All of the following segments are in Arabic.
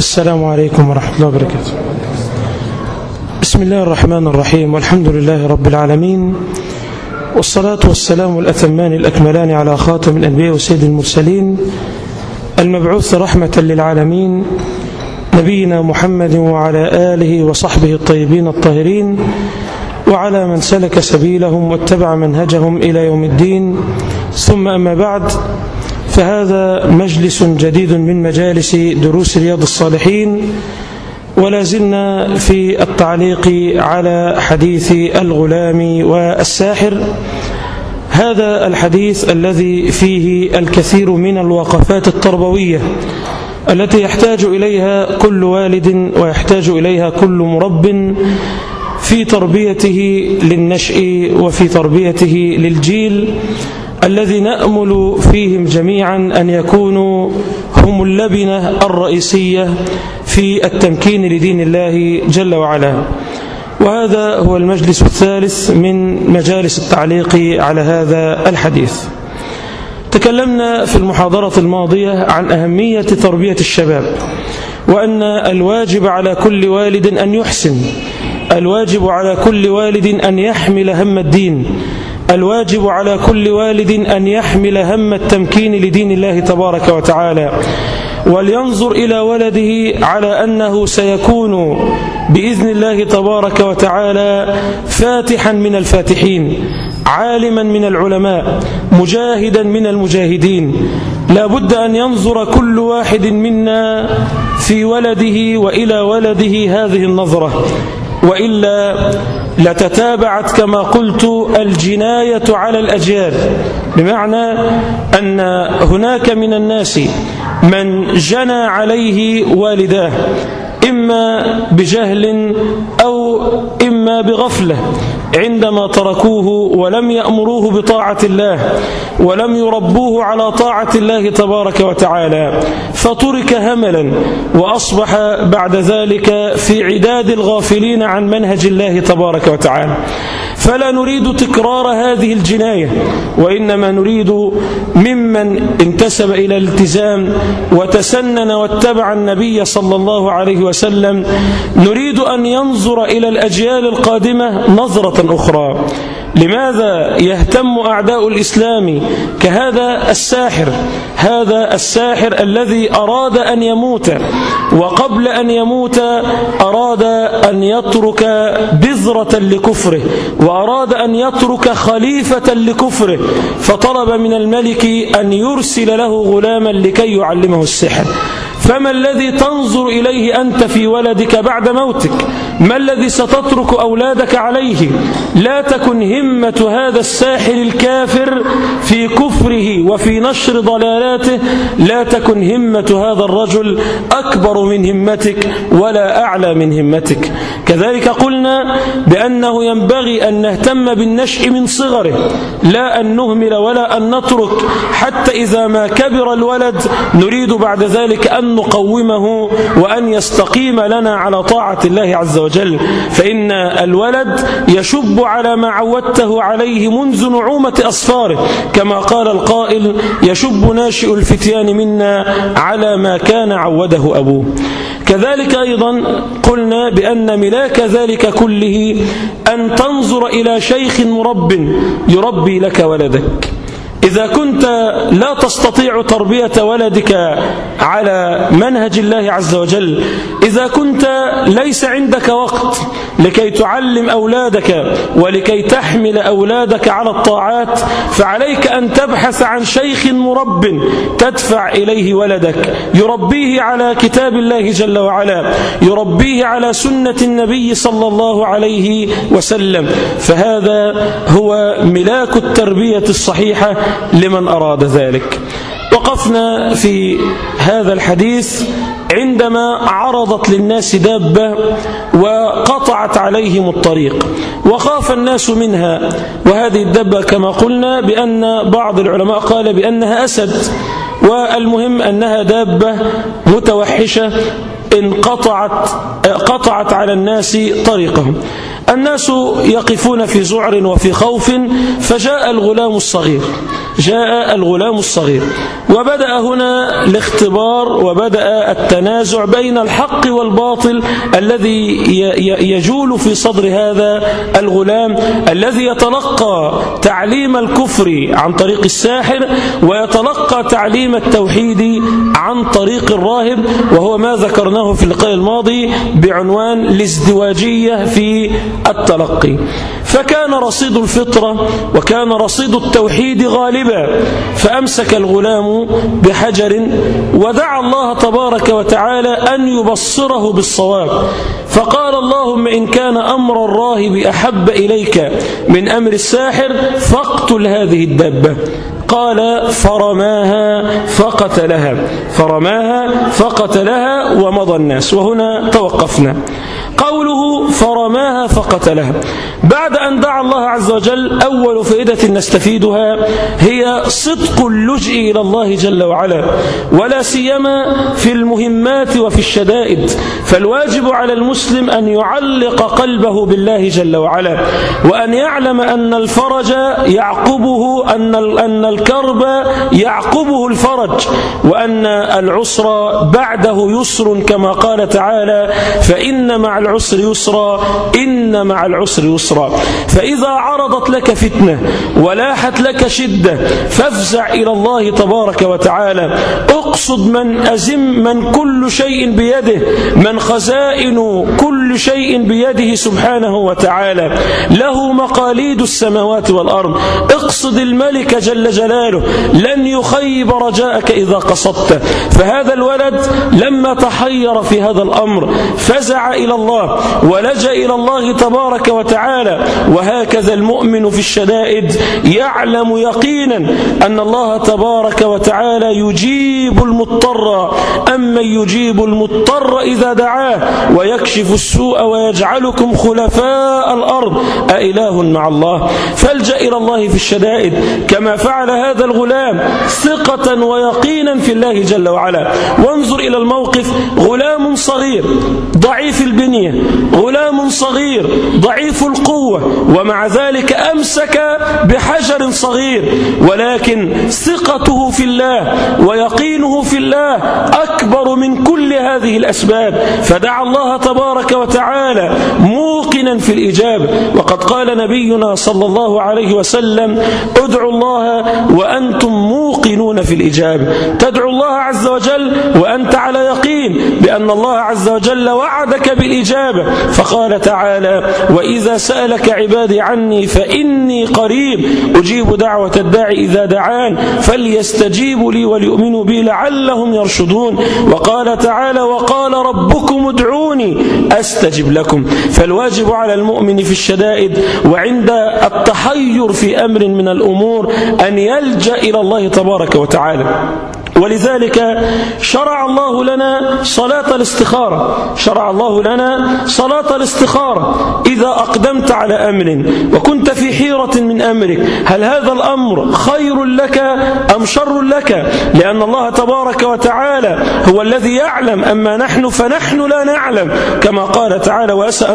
السلام عليكم ورحمة الله وبركاته. بسم الله الرحمن الرحيم. والحمد لله رب العالمين. والصلاة والسلام الأتمان الأكملان على خاتم الأنبياء وسيد المرسلين. المبعوث رحمة للعالمين. نبينا محمد وعلى آله وصحبه الطيبين الطاهرين. وعلى من سلك سبيلهم واتبع منهجهم إلى يوم الدين. ثم أما بعد فهذا مجلس جديد من مجالس دروس رياض الصالحين ولا زلنا في التعليق على حديث الغلام والساحر. هذا الحديث الذي فيه الكثير من الوقفات التربوية التي يحتاج إليها كل والد ويحتاج إليها كل مرب في تربيته للنشء وفي تربيته للجيل. الذي نأمل فيهم جميعا أن يكونوا هم اللبنة الرئيسية في التمكين لدين الله جل وعلا. وهذا هو المجلس الثالث من مجالس التعليق على هذا الحديث. تكلمنا في المحاضرة الماضية عن أهمية تربية الشباب وأن الواجب على كل والد أن يحسن الواجب على كل والد أن يحمل هم الدين الواجب على كل والد أن يحمل هم التمكين لدين الله تبارك وتعالى ولينظر إلى ولده على أنه سيكون بإذن الله تبارك وتعالى فاتحا من الفاتحين عالما من العلماء مجاهدا من المجاهدين. لا بد أن ينظر كل واحد منا في ولده وإلى ولده هذه النظرة وإلا لتتابعت كما قلت الجناية على الأجيال. بمعنى أن هناك من الناس من جنى عليه والداه إما بجهل أو إما بغفلة. عندما تركوه ولم يأمروه بطاعة الله ولم يربوه على طاعة الله تبارك وتعالى فترك هملا وأصبح بعد ذلك في عداد الغافلين عن منهج الله تبارك وتعالى. فلا نريد تكرار هذه الجناية وإنما نريد ممن انتسب إلى الالتزام وتسنن واتبع النبي صلى الله عليه وسلم. نريد أن ينظر إلى الأجيال القادمة نظرة أخرى. لماذا يهتم أعداء الإسلام كهذا الساحر؟ هذا الساحر الذي أراد أن يموت وقبل أن يموت أراد أن يترك بذرة لكفره وأراد أن يترك خليفة لكفره فطلب من الملك أن يرسل له غلاما لكي يعلمه السحر. فما الذي تنظر إليه أنت في ولدك بعد موتك؟ ما الذي ستترك أولادك عليه؟ لا تكن همة هذا الساحر الكافر في كفره وفي نشر ضلالاته. لا تكن همة هذا الرجل أكبر من همتك ولا أعلى من همتك. كذلك قلنا بأنه ينبغي أن نهتم بالنشء من صغره لا أن نهمل ولا أن نترك حتى إذا ما كبر الولد نريد بعد ذلك أن نقومه وأن يستقيم لنا على طاعة الله عز وجل. فإن الولد يشب على ما عودته عليه منذ نعومة أصفاره. كما قال القائل يشب ناشئ الفتيان منا على ما كان عوده أبوه. كذلك أيضا قلنا بأن ملاك ذلك كله أن تنظر إلى شيخ مرب يربي لك ولدك. إذا كنت لا تستطيع تربية ولدك على منهج الله عز وجل إذا كنت ليس عندك وقت لكي تعلم أولادك ولكي تحمل أولادك على الطاعات فعليك أن تبحث عن شيخ مرب تدفع إليه ولدك. يربيه على كتاب الله جل وعلا يربيه على سنة النبي صلى الله عليه وسلم. فهذا هو ملاك التربية الصحيحة لمن أراد ذلك. وقفنا في هذا الحديث عندما عرضت للناس دابة وقطعت عليهم الطريق وخاف الناس منها. وهذه الدابة كما قلنا بأن بعض العلماء قال بأنها أسد. والمهم أنها دابة متوحشة انقطعت قطعت على الناس طريقهم. الناس يقفون في ذعر وفي خوف فجاء الغلام الصغير. جاء الغلام الصغير. وبدأ هنا الاختبار وبدأ التنازع بين الحق والباطل الذي يجول في صدر هذا الغلام الذي يتلقى تعليم الكفر عن طريق الساحر ويتلقى تعليم التوحيد عن طريق الراهب وهو ما ذكرناه في اللقاء الماضي بعنوان الازدواجية في التلقي. فكان رصيد الفطرة وكان رصيد التوحيد غالبا فأمسك الغلام بحجر ودعا الله تبارك وتعالى أن يبصره بالصواب. فقال اللهم إن كان أمر الراهب أحب إليك من أمر الساحر فاقتل هذه الدابة. قال فرماها فقتلها فرماها فقتلها ومضى الناس. وهنا توقفنا. قوله فرماها فقتلها. بعد أن دعا الله عز وجل أول فائدة نستفيدها هي صدق اللجئ إلى الله جل وعلا ولا سيما في المهمات وفي الشدائد. فالواجب على المسلم أن يعلق قلبه بالله جل وعلا وأن يعلم أن الفرج يعقبه أن أن الكرب يعقبه الفرج وأن العسر بعده يسر كما قال تعالى فإن مع العسر يسرا إن مع العسر يسرا. فإذا عرضت لك فتنة ولاحت لك شدة فافزع إلى الله تبارك وتعالى. أقصد من أزم من كل شيء بيده من خزائن كل شيء بيده سبحانه وتعالى. له مقاليد السماوات والأرض. اقصد الملك جل جلاله لن يخيب رجاءك إذا قصدت. فهذا الولد لما تحير في هذا الأمر فزع إلى الله ولجأ إلى الله تبارك وتعالى وهكذا المؤمن في الشدائد يعلم يقينا أن الله تبارك وتعالى يجيب المضطر. أما يجيب المضطر إذا دعاه ويكشف السوء ويجعلكم خلفاء الأرض. أإله مع الله. فالجأ إلى الله في الشدائد. كما فعل هذا الغلام ثقة ويقينا في الله جل وعلا. وانظر إلى الموقف. غلام صغير ضعيف البنية. غلام صغير ضعيف القوة ومع ذلك أمسك بحجر صغير ولكن ثقته في الله ويقينه في الله أكبر من كل هذه الأسباب. فدعا الله تبارك وتعالى موقنا في الإجابة. وقد قال نبينا صلى الله عليه وسلم ادعوا الله وأنتم موقنون في الإجابة. تدعو الله عز وجل وأنت على يقين بأن الله عز وجل وعدك بالإجابة. فقال تعالى وإذا سألك عبادي عني فإني قريب. أجيب دعوة الداعي إذا دعان فليستجيبوا لي وليؤمنوا بي لعلهم يرشدون. وقال تعالى وقال ربكم ادعوني أستجب لكم. فالواجب على المؤمن في الشدائد وعند التحير في أمر من الأمور أن يلجأ إلى الله تبارك وتعالى. ولذلك شرع الله لنا صلاة الاستخارة. شرع الله لنا صلاة الاستخارة. إذا أقدمت على أمر وكنت في حيرة من أمرك هل هذا الأمر خير لك أم شر لك؟ لأن الله تبارك وتعالى هو الذي يعلم أما نحن فنحن لا نعلم. كما قال تعالى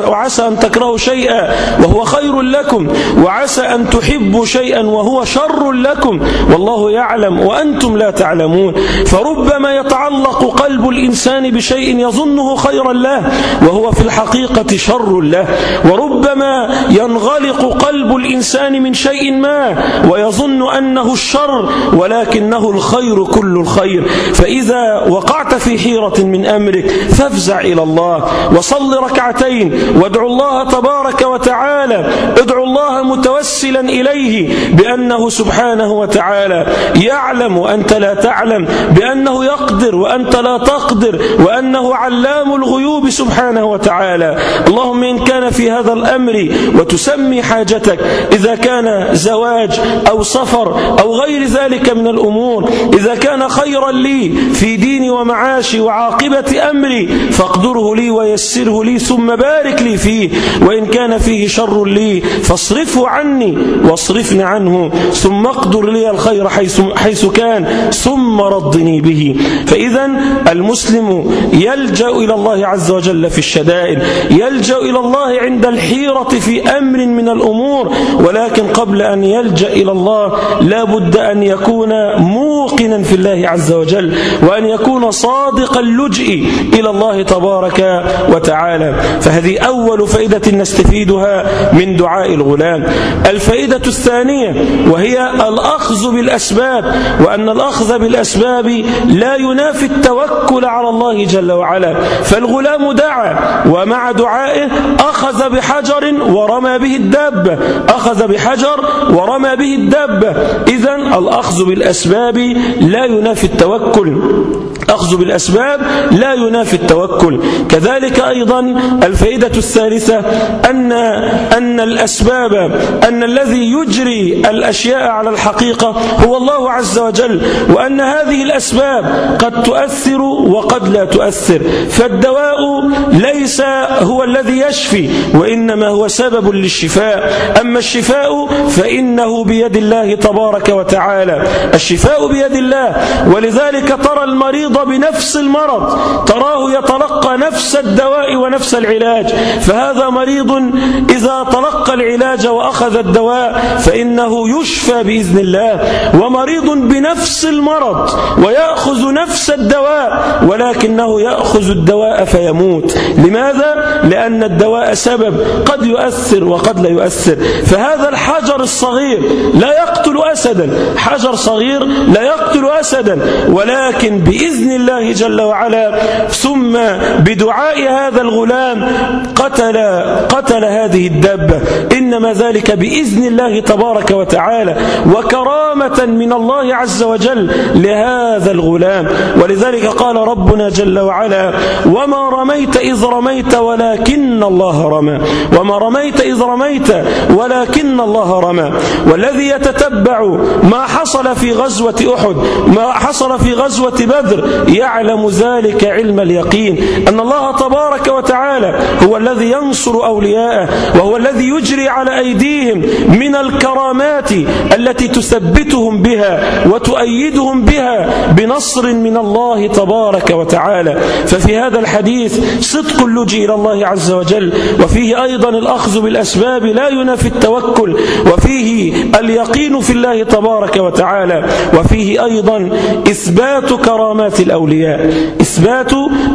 وعسى أن تكرهوا شيئا وهو خير لكم وعسى أن تحبوا شيئا وهو شر لكم. والله يعلم وأنتم لا تعلمون. فربما يتعلق قلب الإنسان بشيء يظنه خيرا له وهو في الحقيقة شر له. وربما ينغلق قلب الإنسان من شيء ما ويظن أنه الشر ولكنه الخير كل الخير. فإذا وقعت في حيرة من أمرك فافزع إلى الله وصل ركعتين وادعو الله تبارك وتعالى. ادعو الله متوسلا إليه بأنه سبحانه وتعالى. يعلم وأنت لا تعلم تعلم بأنه يقدر وأنت لا تقدر وأنه علام الغيوب سبحانه وتعالى. اللهم إن كان في هذا الأمر وتسمي حاجتك إذا كان زواج أو سفر أو غير ذلك من الأمور إذا كان خيرا لي في ديني ومعاشي وعاقبة أمري فاقدره لي ويسره لي ثم بارك لي فيه. وإن كان فيه شر لي فاصرفه عني واصرفني عنه. ثم أقدر لي الخير حيث, حيث كان ثم ردني به. فإذا المسلم يلجأ إلى الله عز وجل في الشدائد يلجأ إلى الله عند الحيرة في أمر من الأمور ولكن قبل أن يلجأ إلى الله لا بد أن يكون موقنا في الله عز وجل وأن يكون صادق اللجئ إلى الله تبارك وتعالى. فهذه أول فائدة نستفيدها من دعاء الغلام. الفائدة الثانية وهي الأخذ بالأسباب وأن الأخذ بالأسباب لا ينافي التوكل على الله جل وعلا. فالغلام دعا ومع دعائه أخذ بحجر ورمى به الدابة أخذ بحجر ورمى به الدابة إذا الأخذ بالأسباب لا ينافي التوكل. أخذ بالأسباب لا ينافي التوكل. كذلك أيضا الفائدة الثالثة أن, أن الأسباب أن الذي يجري الأشياء على الحقيقة هو الله عز وجل وأن هذه الأسباب قد تؤثر وقد لا تؤثر. فالدواء ليس هو الذي يشفي وإنما هو سبب للشفاء. أما الشفاء فإنه بيد الله تبارك وتعالى. الشفاء بيد الله. ولذلك ترى المريض بنفس المرض تراه يتلقى نفس الدواء ونفس العلاج. فهذا مريض إذا تلقى العلاج وأخذ الدواء فإنه يشفى بإذن الله. ومريض بنفس المرض ويأخذ نفس الدواء ولكنه يأخذ الدواء فيموت. لماذا؟ لأن الدواء سبب قد يؤثر وقد لا يؤثر. فهذا الحجر الصغير لا يقتل أسدا. حجر صغير لا يقتل أسدا. ولكن بإذن الله جل وعلا. ثم بدعاء هذا الغلام قتل قتل هذه الدابة. إنما ذلك بإذن الله تبارك وتعالى. وكرامة من الله عز وجل لهذا الغلام. ولذلك قال ربنا جل وعلا وما رميت إذ رميت ولكن الله رمى. وما رميت إذ رميت ولكن الله رمى. والذي يتتبع ما حصل في غزوة أحد ما حصل في غزوة بدر يعلم ذلك علم اليقين أن الله تبارك وتعالى هو الذي ينصر أولياءه وهو الذي يجري على أيديهم من الكرامات التي تثبتهم بها وتؤيدهم بها بنصر من الله تبارك وتعالى. ففي هذا الحديث صدق اللجي إلى الله عز وجل وفيه أيضا الأخذ بالأسباب لا ينافي التوكل وفيه اليقين في الله تبارك وتعالى وفيه أيضا إثبات كرامات الأولياء إثبات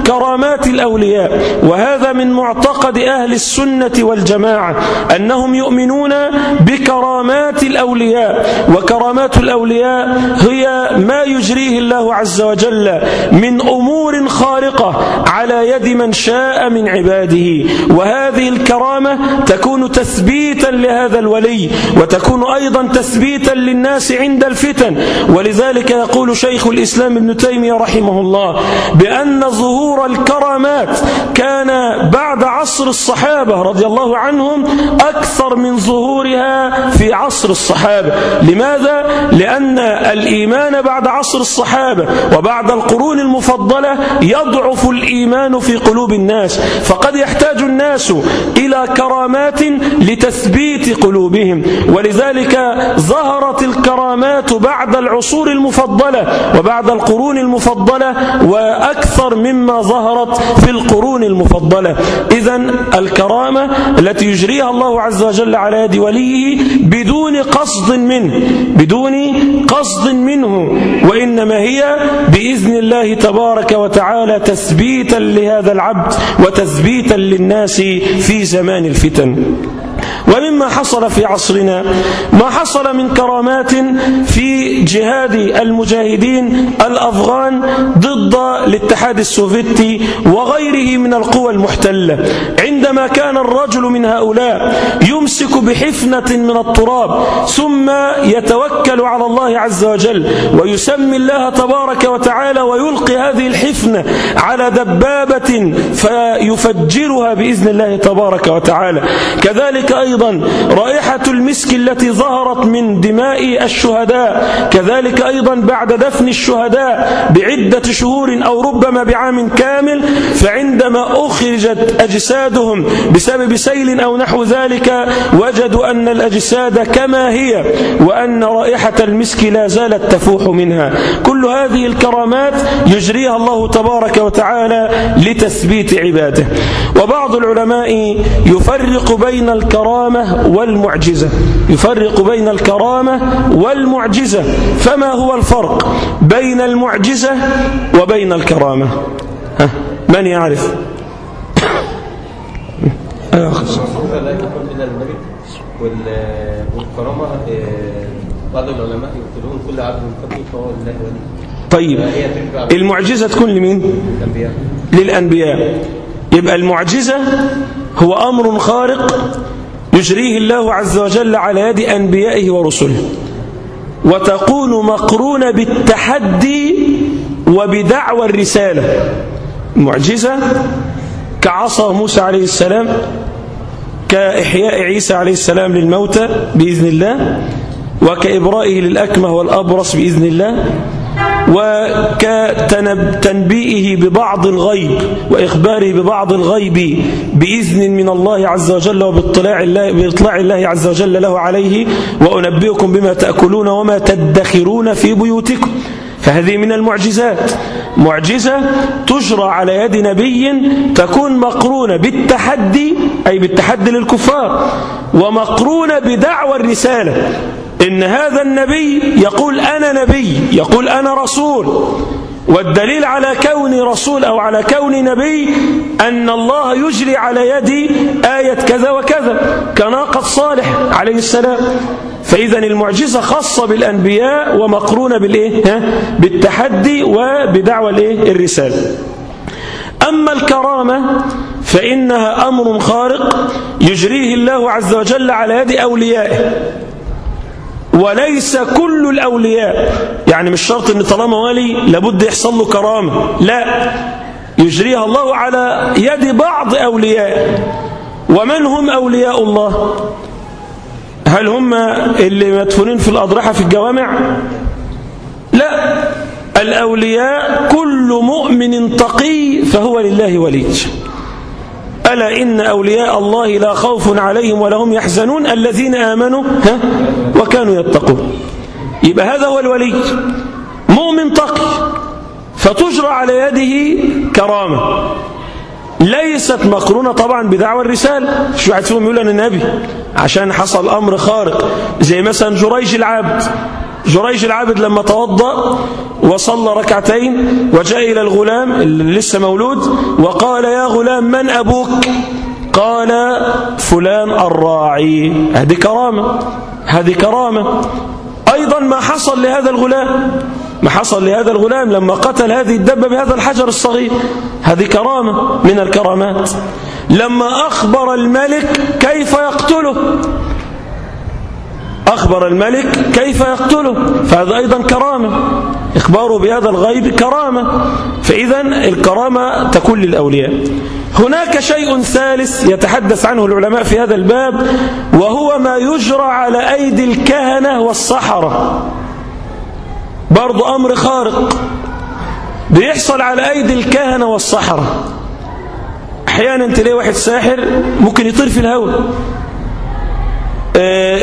كرامات الأولياء. وهذا من معتقد أهل السنة والجماعة أنهم يؤمنون بكرامات الأولياء. وكرامات الأولياء هي ما يجريه الله عز وجل من أمور خارقة على يد من شاء من عباده. وهذه الكرامة تكون تثبيتا لهذا الولي وتكون أيضا تثبيتا للناس عند الفتن. ولذلك يقول شيخ الإسلام ابن تيمية رحمه الله بأن ظهور الكرامات كان بعد عصر الصحابة رضي الله عنهم أكثر من ظهورها في عصر الصحابة لماذا؟ لأن الإيمان بعد عصر الصحابة وبعد القرون المفضلة يضعف الإيمان في قلوب الناس فقد يحتاج الناس إلى كرامات لتثبيت قلوبهم ولذلك ظهرت الكرامات بعد العصور المفضلة وبعد القرون المفضلة وأكثر مما ظهرت في القرون المفضلة. إذا الكرامة التي يجريها الله عز وجل على يد وليه بدون قصد منه بدون قصد منه وإنما هي بإذن الله تبارك وتعالى تثبيتا لهذا العبد وتثبيتا للناس في زمان الفتن. ومما حصل في عصرنا ما حصل من كرامات في جهاد المجاهدين الأفغان ضد الاتحاد السوفيتي وغيره من القوى المحتلة. عند عندما كان الرجل من هؤلاء يمسك بحفنة من التراب ثم يتوكل على الله عز وجل ويسمي الله تبارك وتعالى ويلقي هذه الحفنة على دبابة فيفجرها بإذن الله تبارك وتعالى. كذلك أيضا رائحة المسك التي ظهرت من دماء الشهداء كذلك أيضا بعد دفن الشهداء بعدة شهور أو ربما بعام كامل فعندما أخرجت أجسادهم بسبب سيل أو نحو ذلك وجدوا أن الأجساد كما هي وأن رائحة المسك لا زالت تفوح منها. كل هذه الكرامات يجريها الله تبارك وتعالى لتثبيت عباده. وبعض العلماء يفرق بين الكرامة والمعجزة. يفرق بين الكرامة والمعجزة. فما هو الفرق بين المعجزة وبين الكرامة؟ ها من يعرف؟ أيوة أخي. لا يكون إلا الملك وال- والكرامة آه، بعض العلماء يقولون كل عبد قبل فهو طيب. المعجزة تكون لمين؟ للأنبياء. يبقى المعجزة هو أمر خارق يجريه الله عز وجل على يد أنبيائه ورسله. وتكون مقرونة بالتحدي وبدعوى الرسالة. معجزة كعصا موسى عليه السلام كإحياء عيسى عليه السلام للموتى بإذن الله وكإبرائه للأكمه والأبرص بإذن الله. وكتنبيئه ببعض الغيب وإخباره ببعض الغيب بإذن من الله عز وجل وباطلاع الله, بإطلاع الله عز وجل له عليه وأنبئكم بما تأكلون وما تدخرون في بيوتكم. فهذه من المعجزات. معجزة تجرى على يد نبي تكون مقرونة بالتحدي أي بالتحدي للكفار ومقرونة بدعوى الرسالة. إن هذا النبي يقول أنا نبي يقول أنا رسول. والدليل على كوني رسول أو على كوني نبي أن الله يجري على يدي آية كذا وكذا كناقة صالح عليه السلام. فإذا المعجزة خاصة بالأنبياء ومقرونة بالإيه؟ بالتحدي وبدعوى الإيه؟ الرسالة. أما الكرامة فإنها أمر خارق يجريه الله عز وجل على يد أوليائه. وليس كل الأولياء. يعني مش شرط أن طالما ولي لابد يحصل له كرامة. لا. يجريها الله على يد بعض أوليائه ومن هم أولياء الله؟ هل هم اللي مدفونين في الأضرحة في الجوامع؟ لا. الأولياء كل مؤمن تقي فهو لله ولي ألا إن أولياء الله لا خوف عليهم ولا هم يحزنون الذين آمنوا ها؟ وكانوا يتقون. يبقى هذا هو الولي. مؤمن تقي. فتجرى على يده كرامة. ليست مقرونة طبعا بدعوى الرسالة شو واحد فيهم يقول أنا نبي؟ عشان حصل أمر خارق. زي مثلا جريج العابد جريج العابد لما توضأ وصلى ركعتين وجاء إلى الغلام اللي لسه مولود وقال يا غلام من أبوك؟ قال فلان الراعي. هذه كرامة هذه كرامة. أيضا ما حصل لهذا الغلام ما حصل لهذا الغلام لما قتل هذه الدبة بهذا الحجر الصغير. هذه كرامة من الكرامات. لما أخبر الملك كيف يقتله؟ أخبر الملك كيف يقتله؟ فهذا أيضا كرامة. إخباره بهذا الغيب كرامة. فإذا الكرامة تكون للأولياء. هناك شيء ثالث يتحدث عنه العلماء في هذا الباب وهو ما يجرى على أيدي الكهنة والسحرة برضو أمر خارق. بيحصل على أيدي الكهنة والسحرة أحيانا تلاقي واحد ساحر ممكن يطير في الهواء.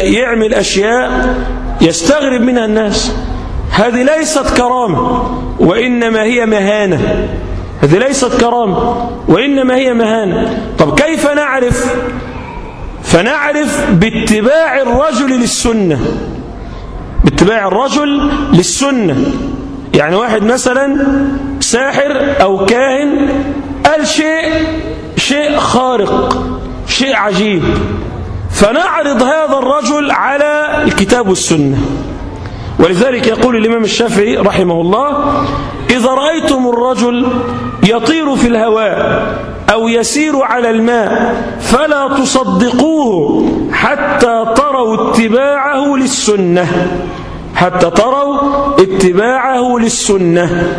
يعمل أشياء يستغرب منها الناس. هذه ليست كرامة وإنما هي مهانة. هذه ليست كرامة وإنما هي مهانة. طب كيف نعرف؟ فنعرف باتباع الرجل للسنة. باتباع الرجل للسنة. يعني واحد مثلا ساحر أو كاهن قال شيء شيء خارق شيء عجيب. فنعرض هذا الرجل على الكتاب والسنة. ولذلك يقول الإمام الشافعي رحمه الله إذا رأيتم الرجل يطير في الهواء أو يسير على الماء فلا تصدقوه حتى تروا اتباعه للسنة. حتى تروا اتباعه للسنة.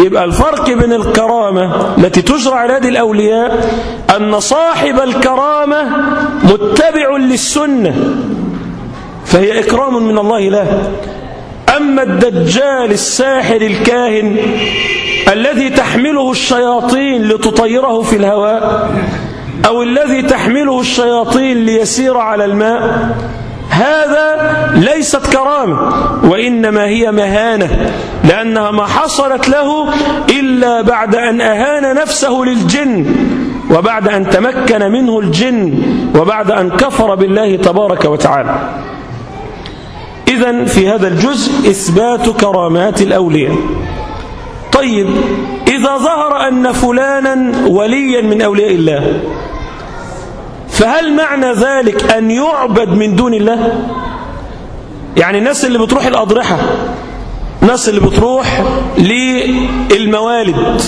يبقى الفرق بين الكرامة التي تجرى على يد الأولياء أن صاحب الكرامة متبع للسنة فهي إكرام من الله له. أما الدجال الساحر الكاهن الذي تحمله الشياطين لتطيره في الهواء أو الذي تحمله الشياطين ليسير على الماء هذا ليست كرامة وإنما هي مهانة لأنها ما حصلت له إلا بعد أن أهان نفسه للجن وبعد أن تمكن منه الجن وبعد أن كفر بالله تبارك وتعالى. إذا في هذا الجزء إثبات كرامات الأولياء. طيب إذا ظهر أن فلانا وليا من أولياء الله فهل معنى ذلك أن يعبد من دون الله يعني الناس اللي بتروح الأضرحة الناس اللي بتروح للموالد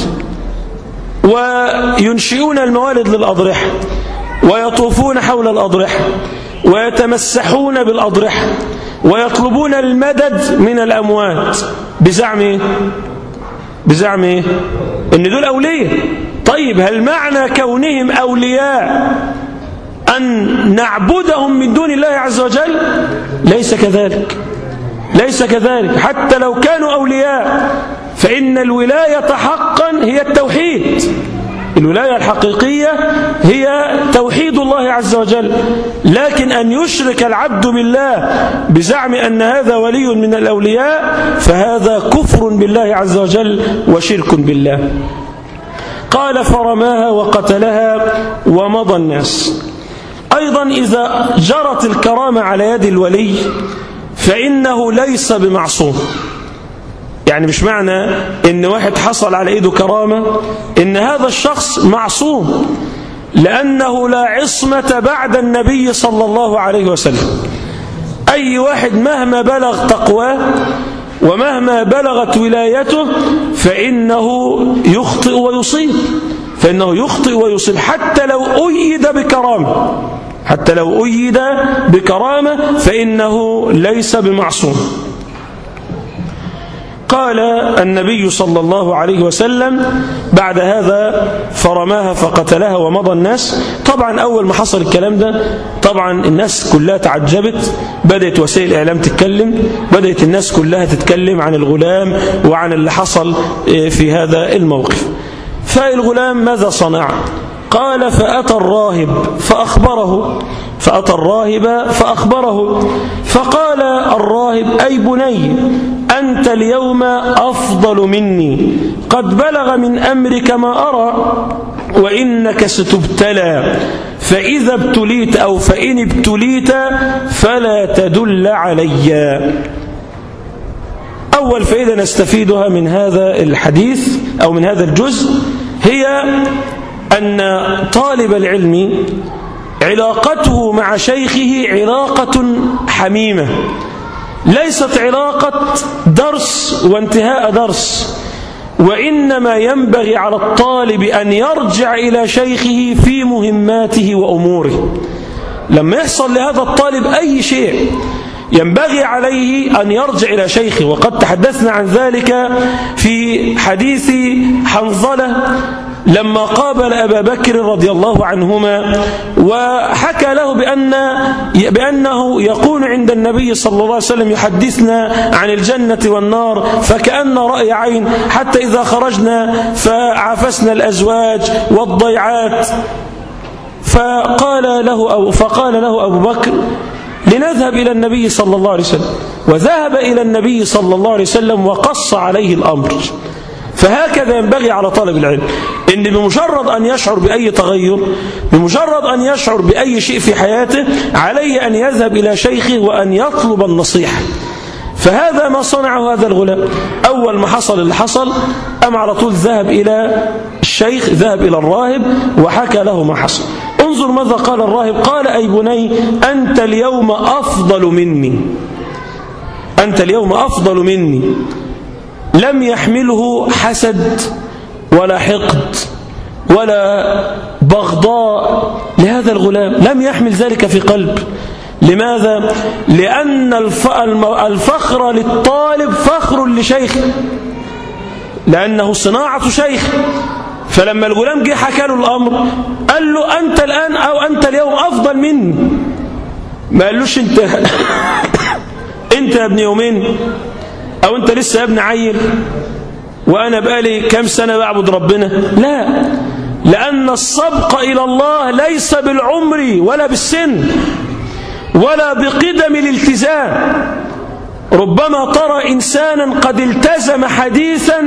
وينشئون الموالد للأضرحة ويطوفون حول الأضرحة ويتمسحون بالأضرحة ويطلبون المدد من الأموات بزعم إيه؟ بزعم إيه؟ إن دول أولياء طيب هل معنى كونهم أولياء أن نعبدهم من دون الله عز وجل ليس كذلك. ليس كذلك. حتى لو كانوا أولياء فإن الولاية حقا هي التوحيد. الولاية الحقيقية هي توحيد الله عز وجل. لكن أن يشرك العبد بالله بزعم أن هذا ولي من الأولياء فهذا كفر بالله عز وجل وشرك بالله. قال فرماها وقتلها ومضى الناس. أيضا إذا جرت الكرامة على يد الولي فإنه ليس بمعصوم. يعني مش معنى إن واحد حصل على إيده كرامة إن هذا الشخص معصوم لأنه لا عصمة بعد النبي صلى الله عليه وسلم. أي واحد مهما بلغ تقواه ومهما بلغت ولايته فإنه يخطئ ويصيب فإنه يخطئ ويصيب حتى لو أيد بكرامة. حتى لو أيد بكرامة فإنه ليس بمعصوم. قال النبي صلى الله عليه وسلم بعد هذا فرماها فقتلها ومضى الناس. طبعا أول ما حصل الكلام ده طبعا الناس كلها تعجبت بدأت وسائل الإعلام تتكلم بدأت الناس كلها تتكلم عن الغلام وعن اللي حصل في هذا الموقف. فالغلام ماذا صنع؟ قال فأتى الراهب فأخبره فأتى الراهب فأخبره فقال الراهب أي بني أنت اليوم أفضل مني قد بلغ من أمرك ما أرى وإنك ستبتلى فإذا ابتليت أو فإن ابتليت فلا تدل علي. أول فائدة نستفيدها من هذا الحديث أو من هذا الجزء هي أن طالب العلم علاقته مع شيخه علاقة حميمة. ليست علاقة درس وانتهاء درس وإنما ينبغي على الطالب أن يرجع إلى شيخه في مهماته وأموره. لما يحصل لهذا الطالب أي شيء ينبغي عليه أن يرجع إلى شيخه. وقد تحدثنا عن ذلك في حديث حنظلة لما قابل أبا بكر رضي الله عنهما وحكى له بأن بأنه يقول عند النبي صلى الله عليه وسلم يحدثنا عن الجنة والنار فكأن رأي عين حتى إذا خرجنا فعفسنا الأزواج والضيعات فقال له أو فقال له أبو بكر لنذهب إلى النبي صلى الله عليه وسلم. وذهب إلى النبي صلى الله عليه وسلم وقص عليه الأمر. فهكذا ينبغي على طالب العلم إن بمجرد أن يشعر بأي تغير بمجرد أن يشعر بأي شيء في حياته عليه أن يذهب إلى شيخه وأن يطلب النصيحة. فهذا ما صنعه هذا الغلام. أول ما حصل اللي حصل ام على طول ذهب إلى الشيخ ذهب إلى الراهب وحكى له ما حصل. انظر ماذا قال الراهب. قال أي بني أنت اليوم أفضل مني. أنت اليوم أفضل مني. لم يحمله حسد ولا حقد ولا بغضاء لهذا الغلام لم يحمل ذلك في قلب. لماذا؟ لأن الفخر للطالب فخر لشيخ لأنه صناعة شيخ. فلما الغلام جه حكى له الأمر قال له أنت الآن أو أنت اليوم أفضل مني. ما قالوش أنت أنت يا ابن يومين. أو أنت لسه يا ابن عيل؟ وأنا بقالي كام سنة بعبد ربنا؟ لا. لأن السبق إلى الله ليس بالعمر ولا بالسن ولا بقدم الالتزام. ربما ترى إنسانا قد التزم حديثا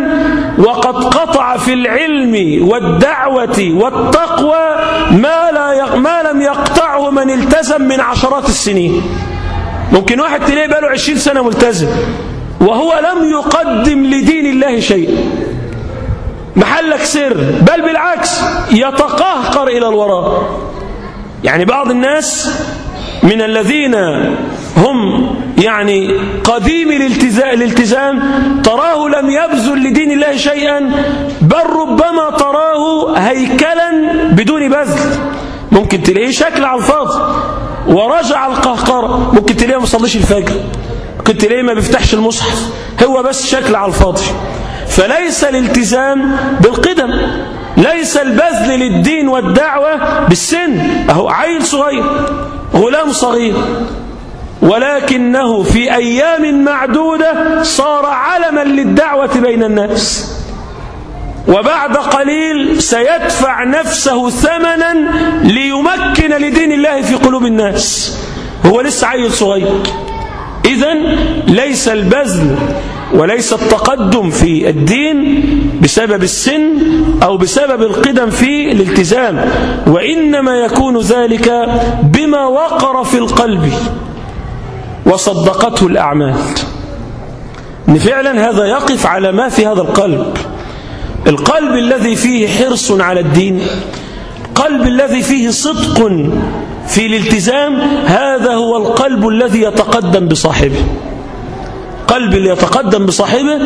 وقد قطع في العلم والدعوة والتقوى ما, لا ما لم يقطعه من التزم من عشرات السنين. ممكن واحد تلاقيه بقاله عشرين سنة ملتزم. وهو لم يقدم لدين الله شيء. محلك سر بل بالعكس يتقهقر إلى الوراء. يعني بعض الناس من الذين هم يعني قديم الالتزام تراه لم يبذل لدين الله شيئا بل ربما تراه هيكلا بدون بذل. ممكن تلاقيه شكل على الفاضي ورجع القهقرة. ممكن تلاقيه ما صليش الفجر. ممكن تلاقيه ما بيفتحش المصحف؟ هو بس شكل على الفاضي. فليس الالتزام بالقدم ليس البذل للدين والدعوة بالسن. أهو عيل صغير غلام صغير. ولكنه في أيام معدودة صار علما للدعوة بين الناس. وبعد قليل سيدفع نفسه ثمنا ليمكن لدين الله في قلوب الناس. هو لسه عيل صغير. إذا ليس البذل وليس التقدم في الدين بسبب السن أو بسبب القدم في الالتزام وإنما يكون ذلك بما وقر في القلب وصدقته الأعمال. إن فعلا هذا يقف على ما في هذا القلب. القلب الذي فيه حرص على الدين القلب الذي فيه صدق في الالتزام هذا هو القلب الذي يتقدم بصاحبه. قلب اللي يتقدم بصاحبه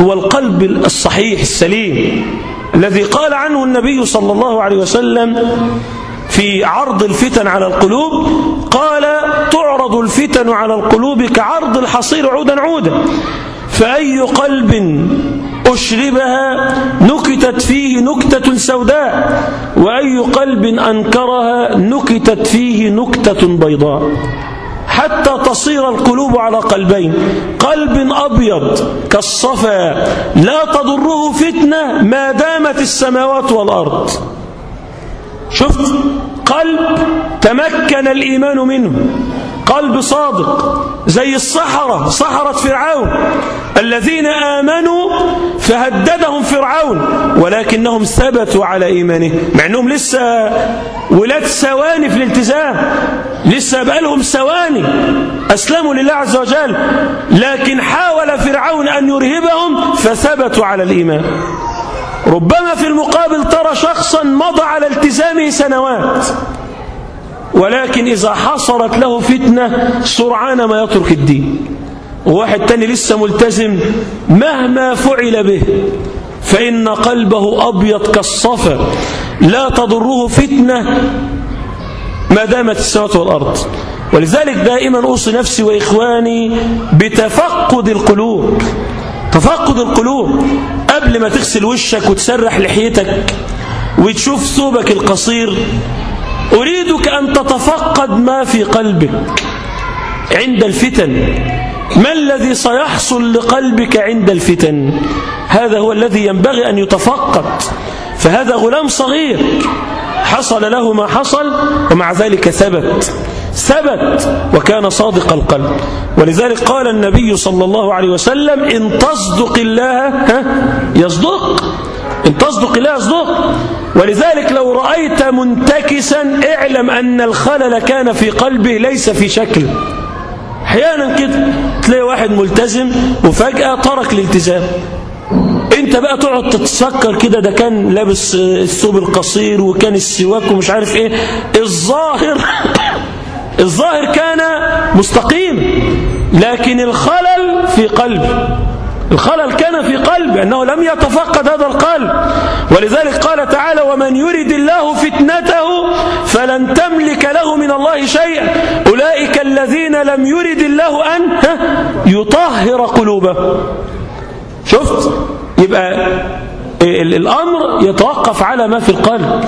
هو القلب الصحيح السليم الذي قال عنه النبي صلى الله عليه وسلم في عرض الفتن على القلوب قال تعرض الفتن على القلوب كعرض الحصير عودا عودا فأي قلب أشربها نكتت فيه نكتة سوداء وأي قلب أنكرها نكتت فيه نكتة بيضاء. حتى تصير القلوب على قلبين قلب أبيض كالصفا لا تضره فتنة ما دامت السماوات والأرض. شفت؟ قلب تمكن الإيمان منه. قلب صادق زي الصحراء صحرة فرعون. الذين آمنوا فهددهم فرعون ولكنهم ثبتوا على إيمانهم مع أنهم لسه ولاد ثواني في الالتزام لسه بقالهم ثواني. أسلموا لله عز وجل لكن حاول فرعون أن يرهبهم فثبتوا على الإيمان. ربما في المقابل ترى شخصا مضى على التزامه سنوات. ولكن إذا حصلت له فتنة سرعان ما يترك الدين. وواحد تاني لسه ملتزم مهما فعل به فإن قلبه أبيض كالصفا. لا تضره فتنة ما دامت السماوات والأرض. ولذلك دائما أوصي نفسي وإخواني بتفقد القلوب. تفقد القلوب. قبل ما تغسل وشك وتسرح لحيتك وتشوف ثوبك القصير أريدك أن تتفقد ما في قلبك عند الفتن. ما الذي سيحصل لقلبك عند الفتن؟ هذا هو الذي ينبغي أن يتفقد. فهذا غلام صغير. حصل له ما حصل ومع ذلك ثبت. ثبت وكان صادق القلب. ولذلك قال النبي صلى الله عليه وسلم إن تصدق الله يصدق. إن تصدق الله يصدق. ولذلك لو رأيت منتكسا اعلم أن الخلل كان في قلبه ليس في شكله أحيانا كده تلاقي واحد ملتزم وفجأة ترك الالتزام. انت بقى تقعد تتفكر كده ده كان لابس الثوب القصير وكان السواك ومش عارف إيه. الظاهر الظاهر كان مستقيم لكن الخلل في قلبه الخلل كان في قلبه أنه لم يتفقد هذا القلب. ولذلك قال تعالى ومن يرد الله فتنته فلن تملك له من الله شيئا. أولئك الذين لم يرد الله أن يطهر قلوبهم شفت؟ يبقى الأمر يتوقف على ما في القلب.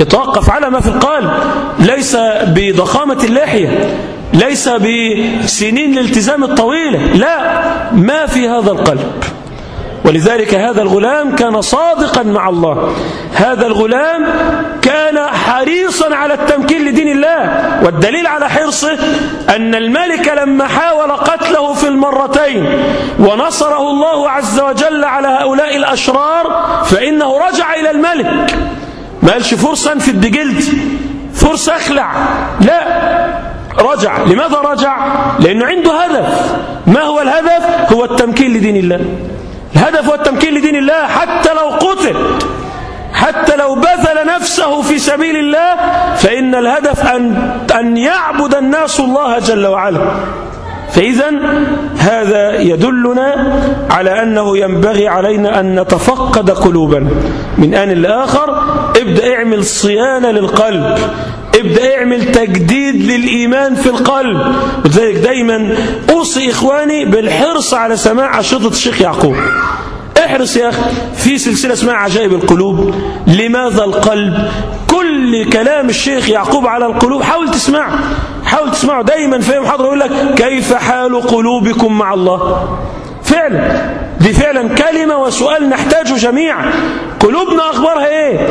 يتوقف على ما في القلب ليس بضخامة اللحية ليس بسنين الالتزام الطويلة لا ما في هذا القلب. ولذلك هذا الغلام كان صادقا مع الله. هذا الغلام كان حريصا على التمكين لدين الله. والدليل على حرصه أن الملك لما حاول قتله في المرتين ونصره الله عز وجل على هؤلاء الأشرار فإنه رجع إلى الملك. ما قالش فرصة انفد بجلد فرصة اخلع. لا. رجع لماذا رجع لأنه عنده هدف. ما هو الهدف؟ هو التمكين لدين الله. الهدف هو التمكين لدين الله حتى لو قتل. حتى لو بذل نفسه في سبيل الله فإن الهدف أن, أن يعبد الناس الله جل وعلا. فإذا هذا يدلنا على أنه ينبغي علينا أن نتفقد قلوبنا من آن لآخر ابدأ اعمل صيانة للقلب. ابدأ اعمل تجديد للإيمان في القلب. ولذلك دايما أوصي إخواني بالحرص على سماع أشرطة الشيخ يعقوب. احرص يا أخي في سلسلة اسمها عجائب القلوب. لماذا القلب؟ كل كلام الشيخ يعقوب على القلوب حاول تسمعه حاول تسمعه دايما في محاضرة يقول لك كيف حال قلوبكم مع الله؟ فعلا. دي فعلا كلمة وسؤال نحتاجه جميعا. قلوبنا أخبارها إيه؟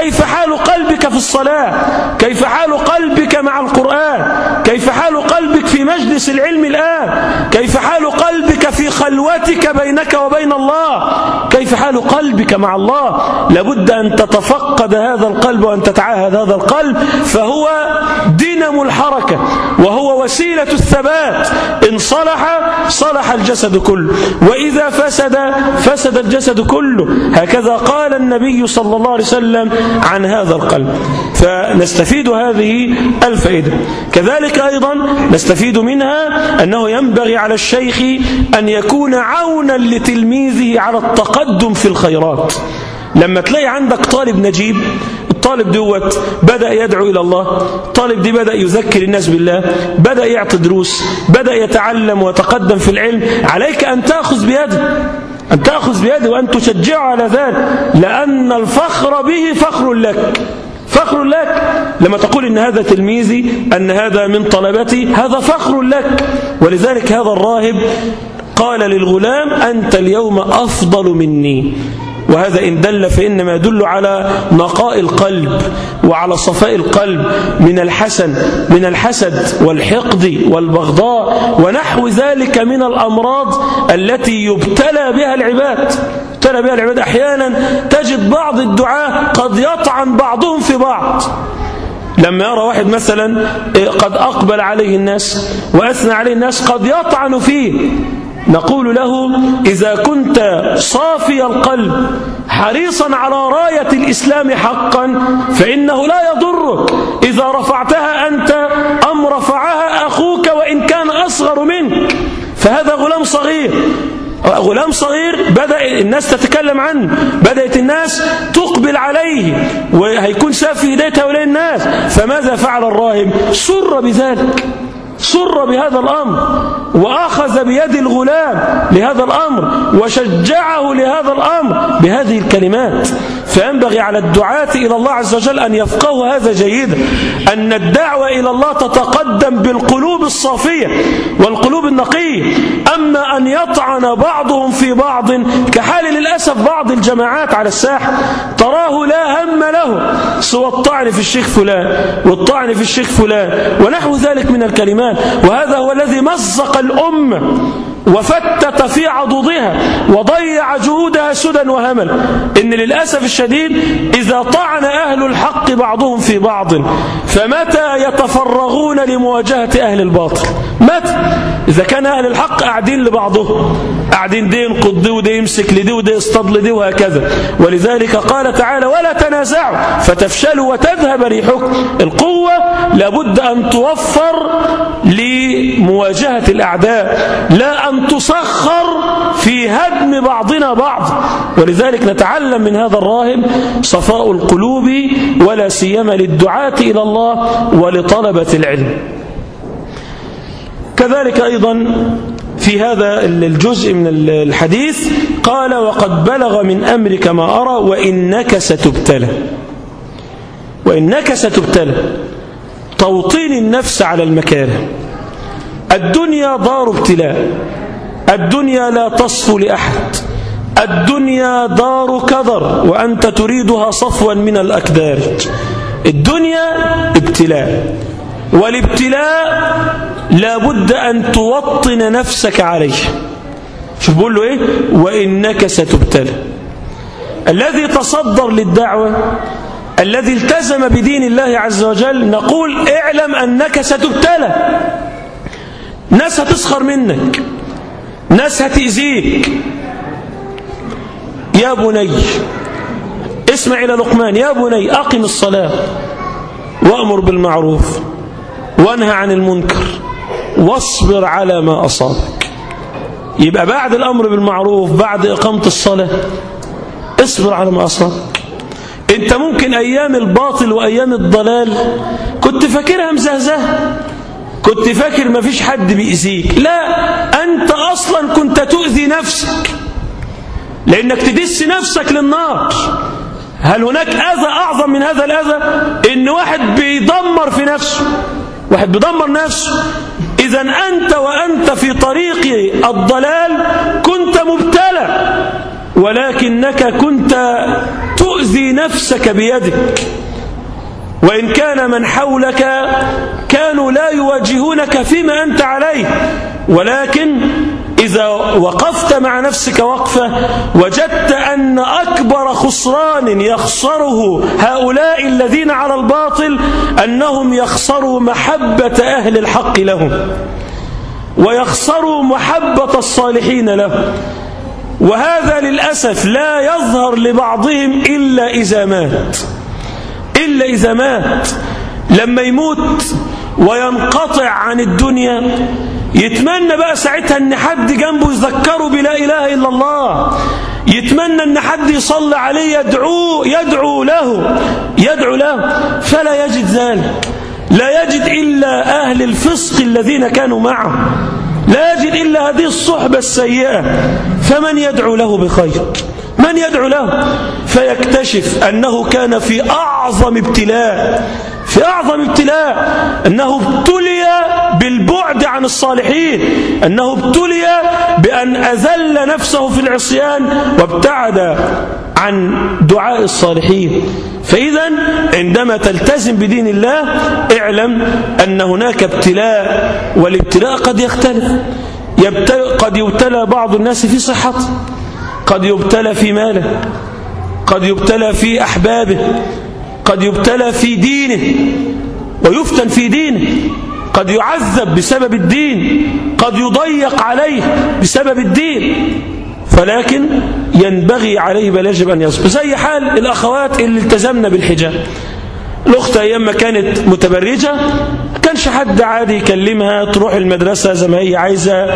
كيف حال قلبك في الصلاة؟ كيف حال قلبك مع القرآن؟ كيف حال قلبك في مجلس العلم الآن؟ كيف حال قلبك في خلوتك بينك وبين الله؟ كيف حال قلبك مع الله؟ لابد أن تتفقد هذا القلب وأن تتعاهد هذا القلب فهو دينم الحركة وهو وسيلة الثبات. إن صلح صلح الجسد كله وإذا فسد فسد الجسد كله. هكذا قال النبي صلى الله عليه وسلم عن هذا القلب. فنستفيد هذه الفائدة. كذلك أيضا نستفيد منها أنه ينبغي على الشيخ أن يكون عونا لتلميذه على التقدم في الخيرات. لما تلاقي عندك طالب نجيب الطالب دوت بدأ يدعو إلى الله الطالب دي بدأ يذكر الناس بالله بدأ يعطي دروس بدأ يتعلم ويتقدم في العلم عليك أن تأخذ بيده أن تأخذ بيده وأن تشجعه على ذلك لأن الفخر به فخر لك. فخر لك. لما تقول إن هذا تلميذي أن هذا من طلبتي هذا فخر لك. ولذلك هذا الراهب قال للغلام أنت اليوم أفضل مني. وهذا إن دل فإنما يدل على نقاء القلب وعلى صفاء القلب من الحسن من الحسد والحقد والبغضاء ونحو ذلك من الأمراض التي يبتلى بها العباد. يبتلى بها العباد أحيانا تجد بعض الدعاة قد يطعن بعضهم في بعض. لما يرى واحد مثلا قد أقبل عليه الناس وأثنى عليه الناس قد يطعن فيه. نقول له إذا كنت صافي القلب حريصا على راية الإسلام حقا فإنه لا يضرك. إذا رفعتها أنت أم رفعها أخوك وإن كان أصغر منك. فهذا غلام صغير. غلام صغير بدأ الناس تتكلم عنه. بدأت الناس تقبل عليه وهيكون ساف في هداية هؤلاء الناس. فماذا فعل الراهب؟ سر بذلك. سر بهذا الأمر وأخذ بيد الغلام لهذا الأمر وشجعه لهذا الأمر بهذه الكلمات. فينبغي على الدعاة إلى الله عز وجل أن يفقهوا هذا جيدا أن الدعوة إلى الله تتقدم بالقلوب الصافية والقلوب النقية أما أن يطعن بعضهم في بعض كحال للأسف بعض الجماعات على الساحة تراه لا هم له سوى الطعن في الشيخ فلان والطعن في الشيخ فلان ونحو ذلك من الكلمات. وهذا هو الذي مزق الأمة. وفتت في عضدها وضيع جهودها سدى وهمل إن للأسف الشديد إذا طعن أهل الحق بعضهم في بعض فمتى يتفرغون لمواجهة أهل الباطل؟ متى؟ إذا كان أهل الحق قاعدين لبعضهم قاعدين دي ينقض دي وده يمسك لدي وده يصطاد لدي وهكذا. ولذلك قال تعالى ولا تنازعوا فتفشلوا وتذهب ريحكم. القوة لابد أن توفر لمواجهة الأعداء لا أن تسخر في هدم بعضنا بعض. ولذلك نتعلم من هذا الراهب صفاء القلوب ولا سيما للدعاة إلى الله ولطلبة العلم. كذلك أيضا في هذا الجزء من الحديث قال وقد بلغ من أمرك ما أرى وإنك ستبتلى. وإنك ستبتلى. توطين النفس على المكاره. الدنيا دار ابتلاء. الدنيا لا تصفو لأحد. الدنيا دار كدر وأنت تريدها صفوا من الأكدار. الدنيا ابتلاء. والابتلاء لابد أن توطن نفسك عليه. شوف بقول له إيه؟ وإنك ستبتلى. الذي تصدر للدعوة الذي التزم بدين الله عز وجل نقول اعلم أنك ستبتلى. ناس هتسخر منك. ناس هتأذيك يا بني اسمع إلى لقمان. يا بني أقم الصلاة وأمر بالمعروف وانهى عن المنكر واصبر على ما أصابك. يبقى بعد الأمر بالمعروف بعد إقامة الصلاة اصبر على ما أصابك. انت ممكن أيام الباطل وأيام الضلال كنت فاكرها مزهزه كنت فاكر ما فيش حد بيأذيك. لا أنت أصلا كنت تؤذي نفسك. لأنك تدس نفسك للنار. هل هناك أذى أعظم من هذا الأذى؟ إن واحد بيدمر في نفسه. واحد بيدمر نفسه. إذا أنت وأنت في طريق الضلال كنت مبتلى. ولكنك كنت تؤذي نفسك بيدك. وإن كان من حولك كانوا لا يواجهونك فيما أنت عليه. ولكن إذا وقفت مع نفسك وقفة وجدت أن أكبر خسران يخسره هؤلاء الذين على الباطل أنهم يخسروا محبة أهل الحق لهم ويخسروا محبة الصالحين لهم وهذا للأسف لا يظهر لبعضهم إلا إذا مات. إلا إذا مات لما يموت وينقطع عن الدنيا يتمنى بقى ساعتها إن حد جنبه يذكره بلا إله إلا الله يتمنى إن حد يصلي عليه يدعو يدعو له يدعو له فلا يجد ذلك لا يجد إلا أهل الفسق الذين كانوا معه. لا يجد إلا هذه الصحبة السيئة. فمن يدعو له بخير؟ من يدعو له؟ فيكتشف أنه كان في أعظم ابتلاء. في أعظم ابتلاء. أنه ابتلي بالبعد عن الصالحين. أنه ابتلي بأن أذل نفسه في العصيان وابتعد عن دعاء الصالحين. فإذا عندما تلتزم بدين الله اعلم أن هناك ابتلاء والابتلاء قد يختلف. قد يبتلى بعض الناس في صحته قد يبتلى في ماله قد يبتلى في أحبابه قد يبتلى في دينه ويفتن في دينه. قد يعذب بسبب الدين قد يضيق عليه بسبب الدين. فلكن ينبغي عليه بل يجب أن يصبر. زي حال الأخوات اللي التزمنا بالحجاب. الأخت أيام ما كانت متبرجة كانش حد عادي يكلمها تروح المدرسة زي ما هي عايزة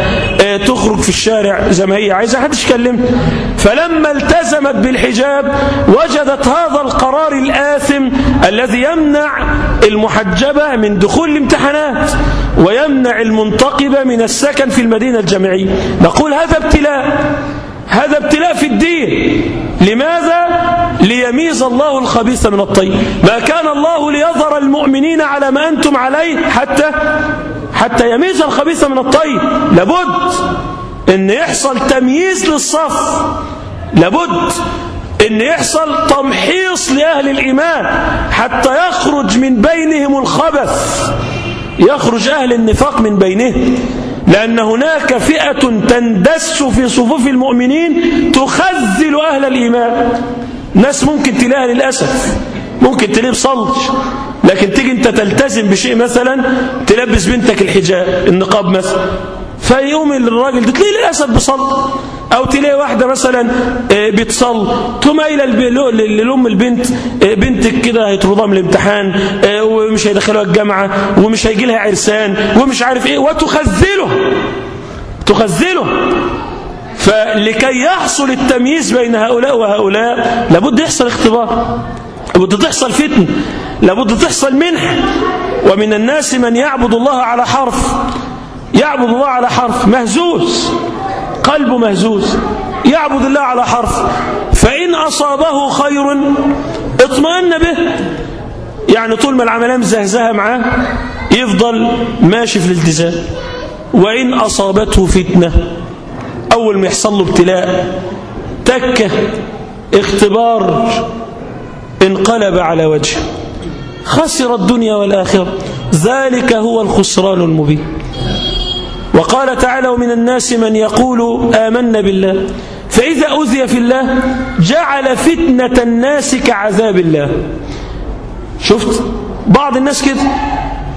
تخرج في الشارع زي ما هي عايزة حدش يكلمها. فلما التزمت بالحجاب وجدت هذا القرار الآثم الذي يمنع المحجبة من دخول الامتحانات ويمنع المنتقبة من السكن في المدينة الجامعية. نقول هذا ابتلاء. هذا ابتلاء في الدين. لماذا؟ ليميز الله الخبيث من الطيب. ما كان الله ليظهر المؤمنين على ما أنتم عليه حتى حتى يميز الخبيث من الطيب. لابد إن يحصل تمييز للصف. لابد إن يحصل تمحيص لأهل الإيمان حتى يخرج من بينهم الخبث. يخرج أهل النفاق من بينهم. لأن هناك فئة تندس في صفوف المؤمنين تخذل أهل الإيمان. ناس ممكن تلاقيها للأسف ممكن تلاقيه بصلش لكن تيجي أنت تلتزم بشيء مثلا تلبس بنتك الحجاب النقاب مثلا. فيقوم الراجل تلاقيه للأسف بصلي أو تلاقي واحدة مثلا بتصلي تقوم قايلة لأم البنت بنتك كده هيطردها من الامتحان ومش هيدخلوها الجامعة ومش هيجي لها عرسان ومش عارف إيه وتخذله تخذله. فلكي يحصل التمييز بين هؤلاء وهؤلاء لابد يحصل اختبار لابد تحصل فتن لابد تحصل منح. ومن الناس من يعبد الله على حرف يعبد الله على حرف مهزوز. قلبه مهزوز يعبد الله على حرف. فإن أصابه خير اطمأن به. يعني طول ما العملية مزهزهة معاه يفضل ماشي في الالتزام. وإن أصابته فتنة أول ما يحصل له ابتلاء تكة اختبار انقلب على وجهه. خسر الدنيا والآخرة. ذلك هو الخسران المبين. وقال تعالى ومن الناس من يقول آمنا بالله. فإذا أذي في الله جعل فتنة الناس كعذاب الله. شفت؟ بعض الناس كده.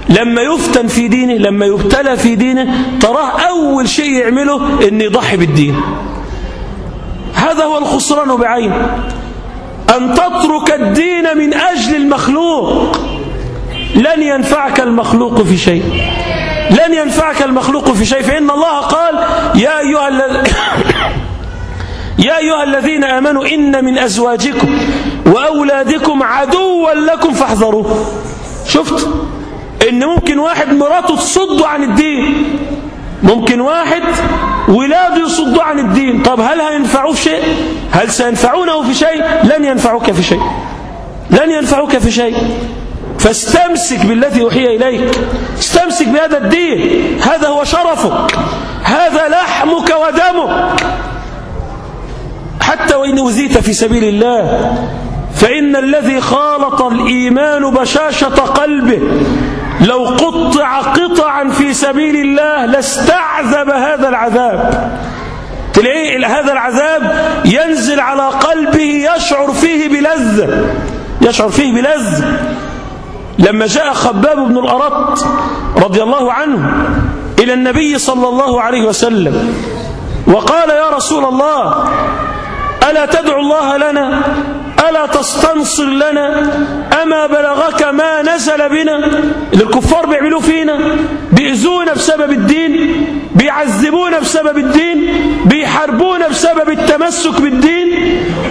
لما يفتن في دينه لما يبتلى في دينه تراه أول شيء يعمله أن يضحي بالدين. هذا هو الخسران بعين. أن تترك الدين من أجل المخلوق. لن ينفعك المخلوق في شيء. لن ينفعك المخلوق في شيء فإن الله قال يا أيها يا أيها الذين آمنوا إن من أزواجكم وأولادكم عدوا لكم فاحذروه شفت؟ إن ممكن واحد مراته تصده عن الدين. ممكن واحد ولاده يصدوا عن الدين. طب هل هينفعوه في شيء؟ هل سينفعونه في شيء؟ لن ينفعوك في شيء. لن ينفعوك في شيء. فاستمسك بالذي أوحي إليك. استمسك بهذا الدين. هذا هو شرفك. هذا لحمك ودمك. حتى وإن أذيت في سبيل الله فإن الذي خالط الإيمان بشاشة قلبه لو قطع قطعا في سبيل الله لاستعذب هذا العذاب. تلاقيه هذا العذاب ينزل على قلبه يشعر فيه بلذة. يشعر فيه بلذة. لما جاء خباب بن الأرط رضي الله عنه إلى النبي صلى الله عليه وسلم وقال يا رسول الله ألا تدعو الله لنا؟ ألا تستنصر لنا أما بلغك ما نزل بنا اللي الكفار بيعملوه فينا بيأذونا بسبب الدين بيعذبونا بسبب الدين بيحاربونا بسبب التمسك بالدين.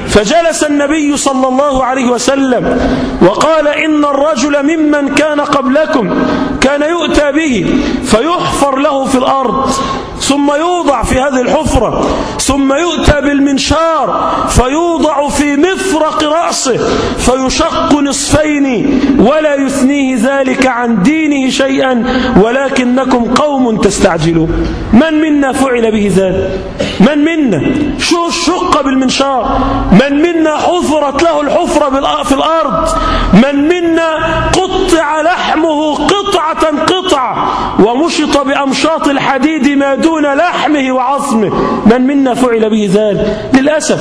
فجلس النبي صلى الله عليه وسلم وقال إن الرجل ممن كان قبلكم كان يؤتى به فيحفر له في الأرض ثم يوضع في هذه الحفرة ثم يؤتى بالمنشار فيوضع في مفرق رأسه فيشق نصفين ولا يثنيه ذلك عن دينه شيئا ولكنكم قوم تستعجلون. من منا فعل به ذلك؟ من منا؟ شو شق بالمنشار؟ من منا حفرت له الحفرة في الأرض؟ من منا قطع لحمه قطعة قطعة ومشط بأمشاط الحديد ما دون لحمه وعظمه. من منا فعل به ذلك؟ للأسف.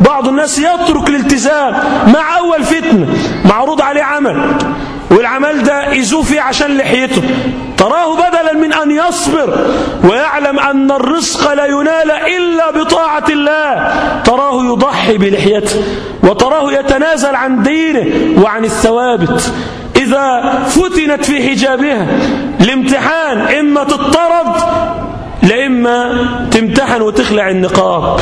بعض الناس يترك الالتزام مع أول فتنة معروض عليه عمل والعمل ده يزوه فيه عشان لحيته. تراه بدلا من أن يصبر ويعلم أن الرزق لا ينال إلا بطاعة الله. تراه يضحي بلحيته وتراه يتنازل عن دينه وعن الثوابت. إذا فتنت في حجابها الامتحان إما تضطرد لإما تمتحن وتخلع النقاب.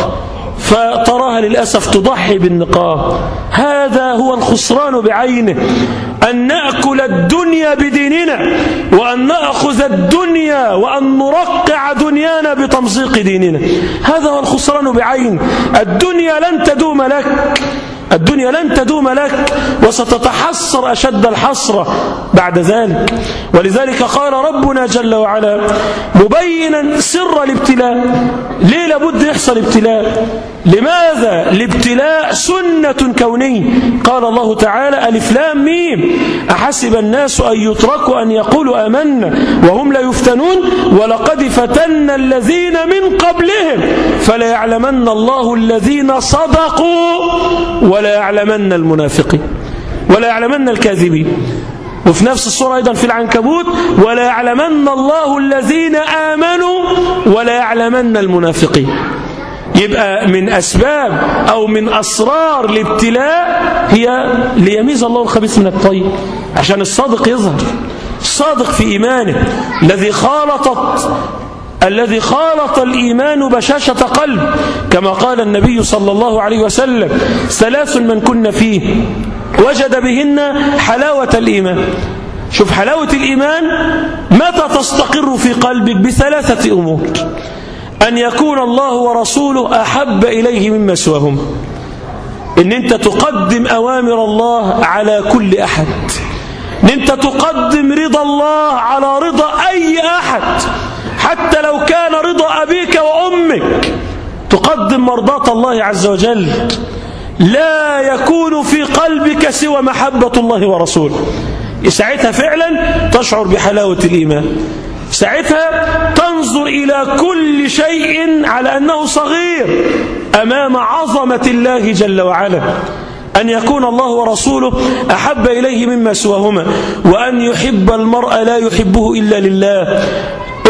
فتراها للأسف تضحي بالنقاب. هذا هو الخسران بعينه. أن نأكل الدنيا بديننا وأن نأخذ الدنيا وأن نرقع دنيانا بتمزيق ديننا. هذا هو الخسران بعينه الدنيا لن تدوم لك. الدنيا لن تدوم لك وستتحسر أشد الحسرة بعد ذلك. ولذلك قال ربنا جل وعلا مبينا سر الابتلاء ليه لابد يحصل ابتلاء؟ لماذا؟ الابتلاء سنة كونية. قال الله تعالى ألف لام ميم. أحسب الناس أن يتركوا أن يقولوا آمنا وهم لا يفتنون. ولقد فتنا الذين من قبلهم. فلا يعلمن الله الذين صدقوا ولا يعلمن المنافقين ولا يعلمن الكاذبين. وفي نفس الصورة أيضا في العنكبوت ولا يعلمن الله الذين آمنوا ولا يعلمن المنافقين. يبقى من أسباب أو من أسرار الابتلاء هي ليميز الله الخبيث من الطيب عشان الصادق يظهر. الصادق في إيمانه الذي خالطت الذي خالط الإيمان بشاشة قلب كما قال النبي صلى الله عليه وسلم ثلاث من كن فيه وجد بهن حلاوة الإيمان. شوف حلاوة الإيمان متى تستقر في قلبك؟ بثلاثة أمور. أن يكون الله ورسوله أحب إليه مما سواهم إن أنت تقدم أوامر الله على كل أحد. إن أنت تقدم رضا الله على رضا أي أحد. حتى لو كان رضا أبيك وأمك تقدم مرضاة الله عز وجل لا يكون في قلبك سوى محبة الله ورسوله. ساعتها فعلا تشعر بحلاوة الإيمان. ساعتها تنظر إلى كل شيء على أنه صغير أمام عظمة الله جل وعلا. أن يكون الله ورسوله أحب إليه مما سواهما وأن يحب المرء لا يحبه إلا لله.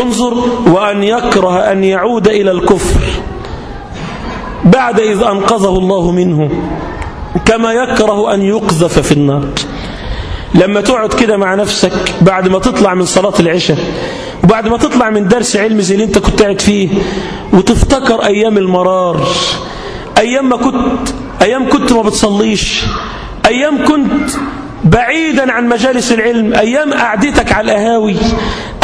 انظر وأن يكره أن يعود إلى الكفر بعد إذ أنقذه الله منه كما يكره أن يقذف في النار. لما تقعد كده مع نفسك بعد ما تطلع من صلاة العشاء وبعد ما تطلع من درس علم زي اللي انت كنت قاعد فيه وتفتكر أيام المرار أيام ما كنت أيام كنت ما بتصليش أيام كنت بعيدا عن مجالس العلم أيام قعدتك على القهاوي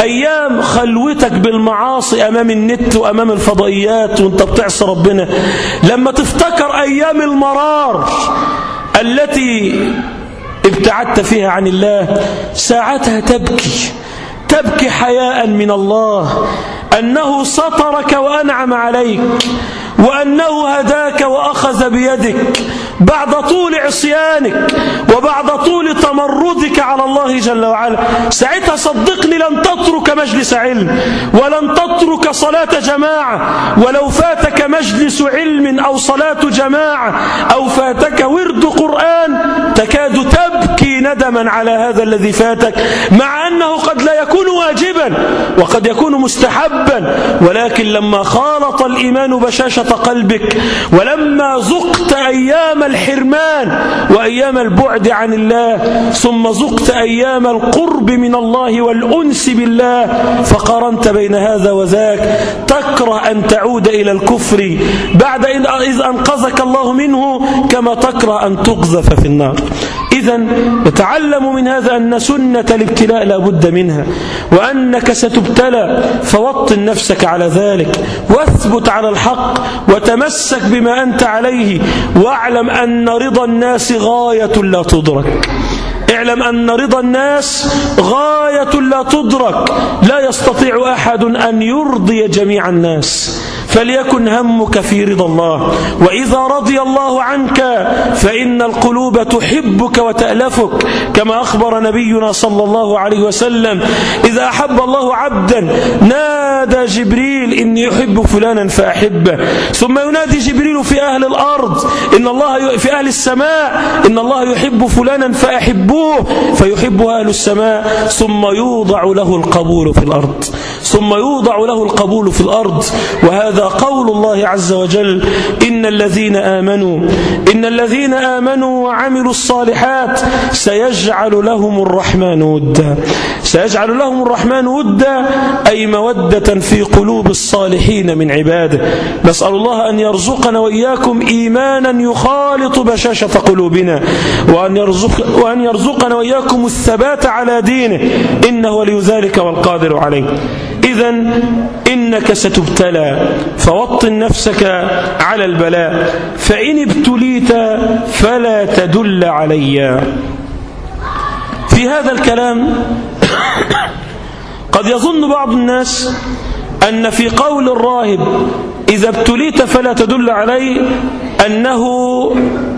أيام خلوتك بالمعاصي أمام النت وأمام الفضائيات وأنت بتعصي ربنا. لما تفتكر أيام المرار التي ابتعدت فيها عن الله ساعتها تبكي. تبكي حياء من الله. أنه سطرك وأنعم عليك وأنه هداك وأخذ بيدك. بعد طول عصيانك وبعد طول تمردك على الله جل وعلا. ساعتها صدقني لن تترك مجلس علم ولن تترك صلاة جماعة. ولو فاتك مجلس علم أو صلاة جماعة أو فاتك ورد قرآن تكاد تبكي. ندما على هذا الذي فاتك مع أنه قد لا يكون واجبا وقد يكون مستحبا ولكن لما خالط الإيمان بشاشة قلبك ولما ذقت أيام الحرمان وأيام البعد عن الله ثم ذقت أيام القرب من الله والأنس بالله فقارنت بين هذا وذاك. تكره أن تعود إلى الكفر بعد إذ أنقذك الله منه كما تكره أن تقذف في النار. إذا نتعلم من هذا أن سنة الابتلاء لا بد منها وأنك ستبتلى فوطن نفسك على ذلك واثبت على الحق وتمسك بما أنت عليه واعلم أن رضا الناس غاية لا تدرك. اعلم أن رضا الناس غاية لا تدرك. لا يستطيع أحد أن يرضي جميع الناس. فليكن همك في رضا الله. وإذا رضي الله عنك فإن القلوب تحبك وتألفك كما أخبر نبينا صلى الله عليه وسلم إذا أحب الله عبدا نادى جبريل إني أحب فلانا فأحبه. ثم ينادي جبريل في أهل الأرض إن الله في أهل السماء إن الله يحب فلانا فأحبوه فيحبه أهل السماء. ثم يوضع له القبول في الأرض. ثم يوضع له القبول في الأرض. وهذا قول الله عز وجل إن الذين آمنوا إن الذين آمنوا وعملوا الصالحات سيجعل لهم الرحمن ودا. سيجعل لهم الرحمن ودا أي مودة في قلوب الصالحين من عباده. نسأل الله أن يرزقنا وإياكم إيمانا يخالط بشاشة قلوبنا وأن, يرزق وأن يرزقنا وإياكم الثبات على دينه. إنه ولي ذلك والقادر عليه. إذا إنك ستبتلى فوطن نفسك على البلاء فإن ابتليت فلا تدل علي. في هذا الكلام قد يظن بعض الناس أن في قول الراهب إذا ابتليت فلا تدل علي أنه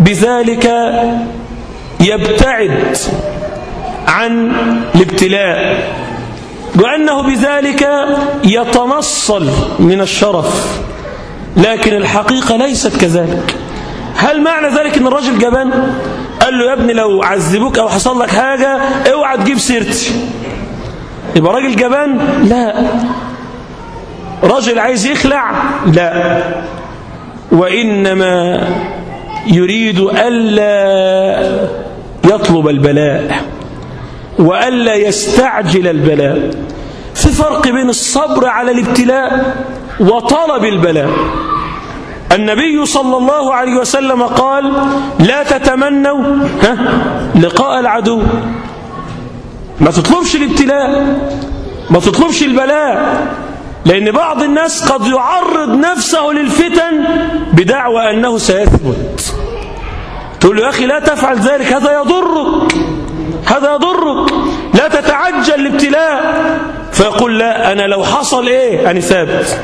بذلك يبتعد عن الابتلاء. وأنه بذلك يتنصل من الشرف لكن الحقيقة ليست كذلك. هل معنى ذلك إن الراجل جبان؟ قال له يا ابني لو عذبوك أو حصل لك حاجة اوعى تجيب سيرتي. يبقى راجل جبان؟ لا. راجل عايز يخلع؟ لا. وإنما يريد ألا يطلب البلاء وألا يستعجل البلاء. في فرق بين الصبر على الابتلاء وطلب البلاء. النبي صلى الله عليه وسلم قال لا تتمنوا ها لقاء العدو. ما تطلبش الابتلاء ما تطلبش البلاء لأن بعض الناس قد يعرض نفسه للفتن بدعوى أنه سيثبت. تقول له يا أخي لا تفعل ذلك هذا يضرك هذا يضرك لا تتعجل الابتلاء. فيقول لا أنا لو حصل إيه؟ أنا ثابت.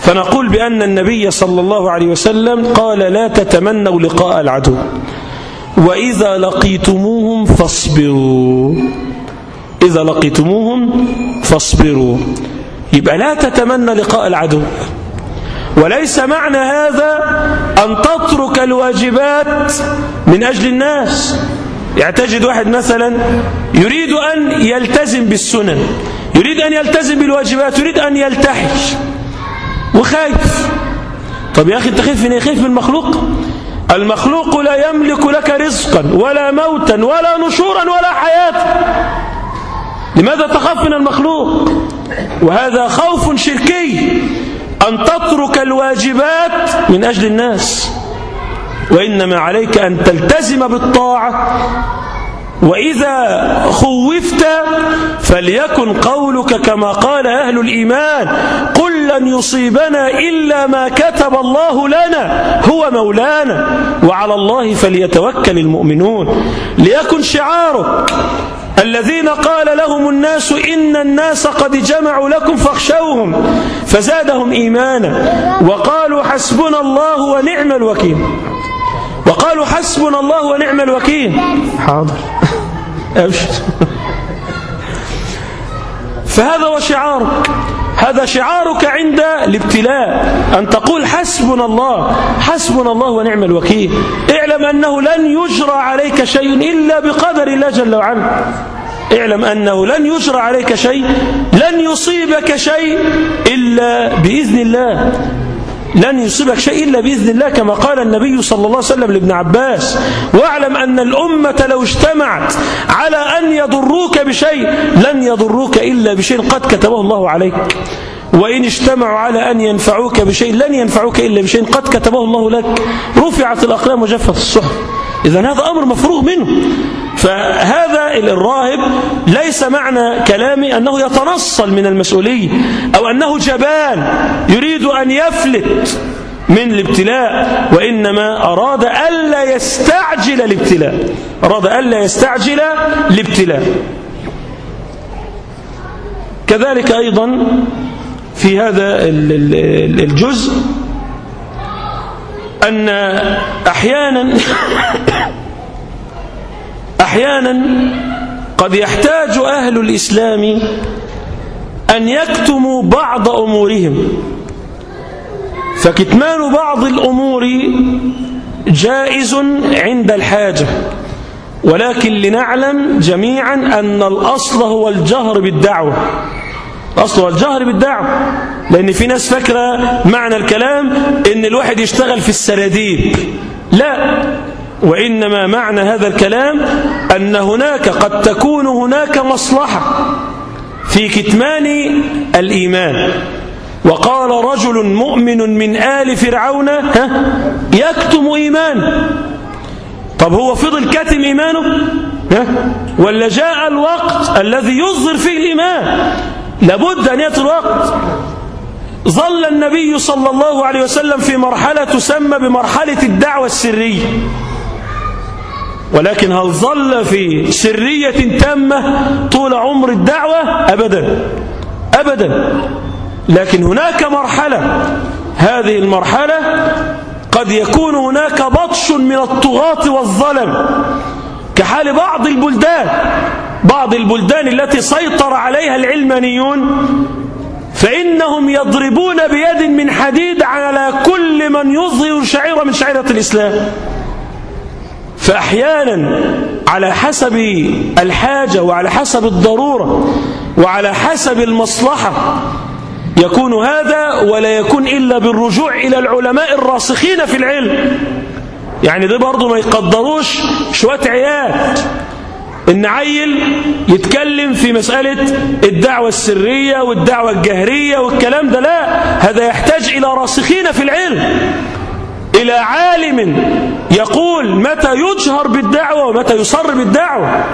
فنقول بأن النبي صلى الله عليه وسلم قال لا تتمنوا لقاء العدو. وإذا لقيتموهم فاصبروا. إذا لقيتموهم فاصبروا. يبقى لا تتمنى لقاء العدو. وليس معنى هذا أن تترك الواجبات من أجل الناس. يعني تجد واحد مثلا يريد أن يلتزم بالسنن. يريد أن يلتزم بالواجبات يريد أن يلتحش وخايف. طب يا أخي أنت خايف من إيه؟ خايف من المخلوق المخلوق لا يملك لك رزقا ولا موتا ولا نشورا ولا حياة. لماذا تخاف من المخلوق؟ وهذا خوف شركي. أن تترك الواجبات من أجل الناس. وإنما عليك أن تلتزم بالطاعة. وإذا خوفت فليكن قولك كما قال أهل الإيمان. قل لن يصيبنا إلا ما كتب الله لنا هو مولانا. وعلى الله فليتوكل المؤمنون. ليكن شعارك. الذين قال لهم الناس إن الناس قد جمعوا لكم فاخشوهم فزادهم إيمانا. وقالوا حسبنا الله ونعم الوكيل. وقالوا حسبنا الله ونعم الوكيل. حاضر. فهذا هو شعارك. هذا شعارك عند الابتلاء. أن تقول حسبنا الله. حسبنا الله ونعم الوكيل. اعلم أنه لن يجرى عليك شيء إلا بقدر الله جل وعلا. اعلم أنه لن يجرى عليك شيء لن يصيبك شيء إلا بإذن الله. لن يصيبك شيء إلا بإذن الله كما قال النبي صلى الله عليه وسلم لابن عباس واعلم أن الأمة لو اجتمعت على أن يضروك بشيء لن يضروك إلا بشيء قد كتبه الله عليك. وإن اجتمعوا على أن ينفعوك بشيء لن ينفعوك إلا بشيء قد كتبه الله لك. رفعت الأقلام وجفت الصحف. إذا هذا أمر مفروغ منه. فهذا الراهب ليس معنى كلامي أنه يتنصل من المسؤولية أو أنه جبان يريد أن يفلت من الابتلاء وإنما أراد ألا يستعجل الابتلاء أراد ألا يستعجل الابتلاء. كذلك أيضا في هذا الجزء أن أحيانا أحيانا قد يحتاج أهل الإسلام أن يكتموا بعض أمورهم. فكتمان بعض الأمور جائز عند الحاجة ولكن لنعلم جميعا أن الأصل هو الجهر بالدعوة. الأصل هو الجهر بالدعوة لأن في ناس فاكرة معنى الكلام أن الواحد يشتغل في السراديب لا وإنما معنى هذا الكلام أن هناك قد تكون هناك مصلحة في كتمان الإيمان. وقال رجل مؤمن من آل فرعون ها يكتم إيمان. طب هو فضل كاتم إيمانه؟ ها ولا جاء الوقت الذي يظهر فيه الإيمان؟ لابد أن يأتي الوقت. ظل النبي صلى الله عليه وسلم في مرحلة تسمى بمرحلة الدعوة السرية. ولكن هل ظل في سرية تامة طول عمر الدعوة؟ أبدا. أبدا. لكن هناك مرحلة. هذه المرحلة قد يكون هناك بطش من الطغاة والظلم. كحال بعض البلدان. بعض البلدان التي سيطر عليها العلمانيون. فإنهم يضربون بيد من حديد على كل من يظهر شعيرة من شعيرة الإسلام. فأحيانا على حسب الحاجة وعلى حسب الضرورة وعلى حسب المصلحة يكون هذا ولا يكون إلا بالرجوع إلى العلماء الراسخين في العلم. يعني ده برضو ما يقدروش شوية عيال إن عيل يتكلم في مسألة الدعوة السرية والدعوة الجهرية والكلام ده لا هذا يحتاج إلى راسخين في العلم. إلى عالم يقول متى يجهر بالدعوة ومتى يصر بالدعوة؟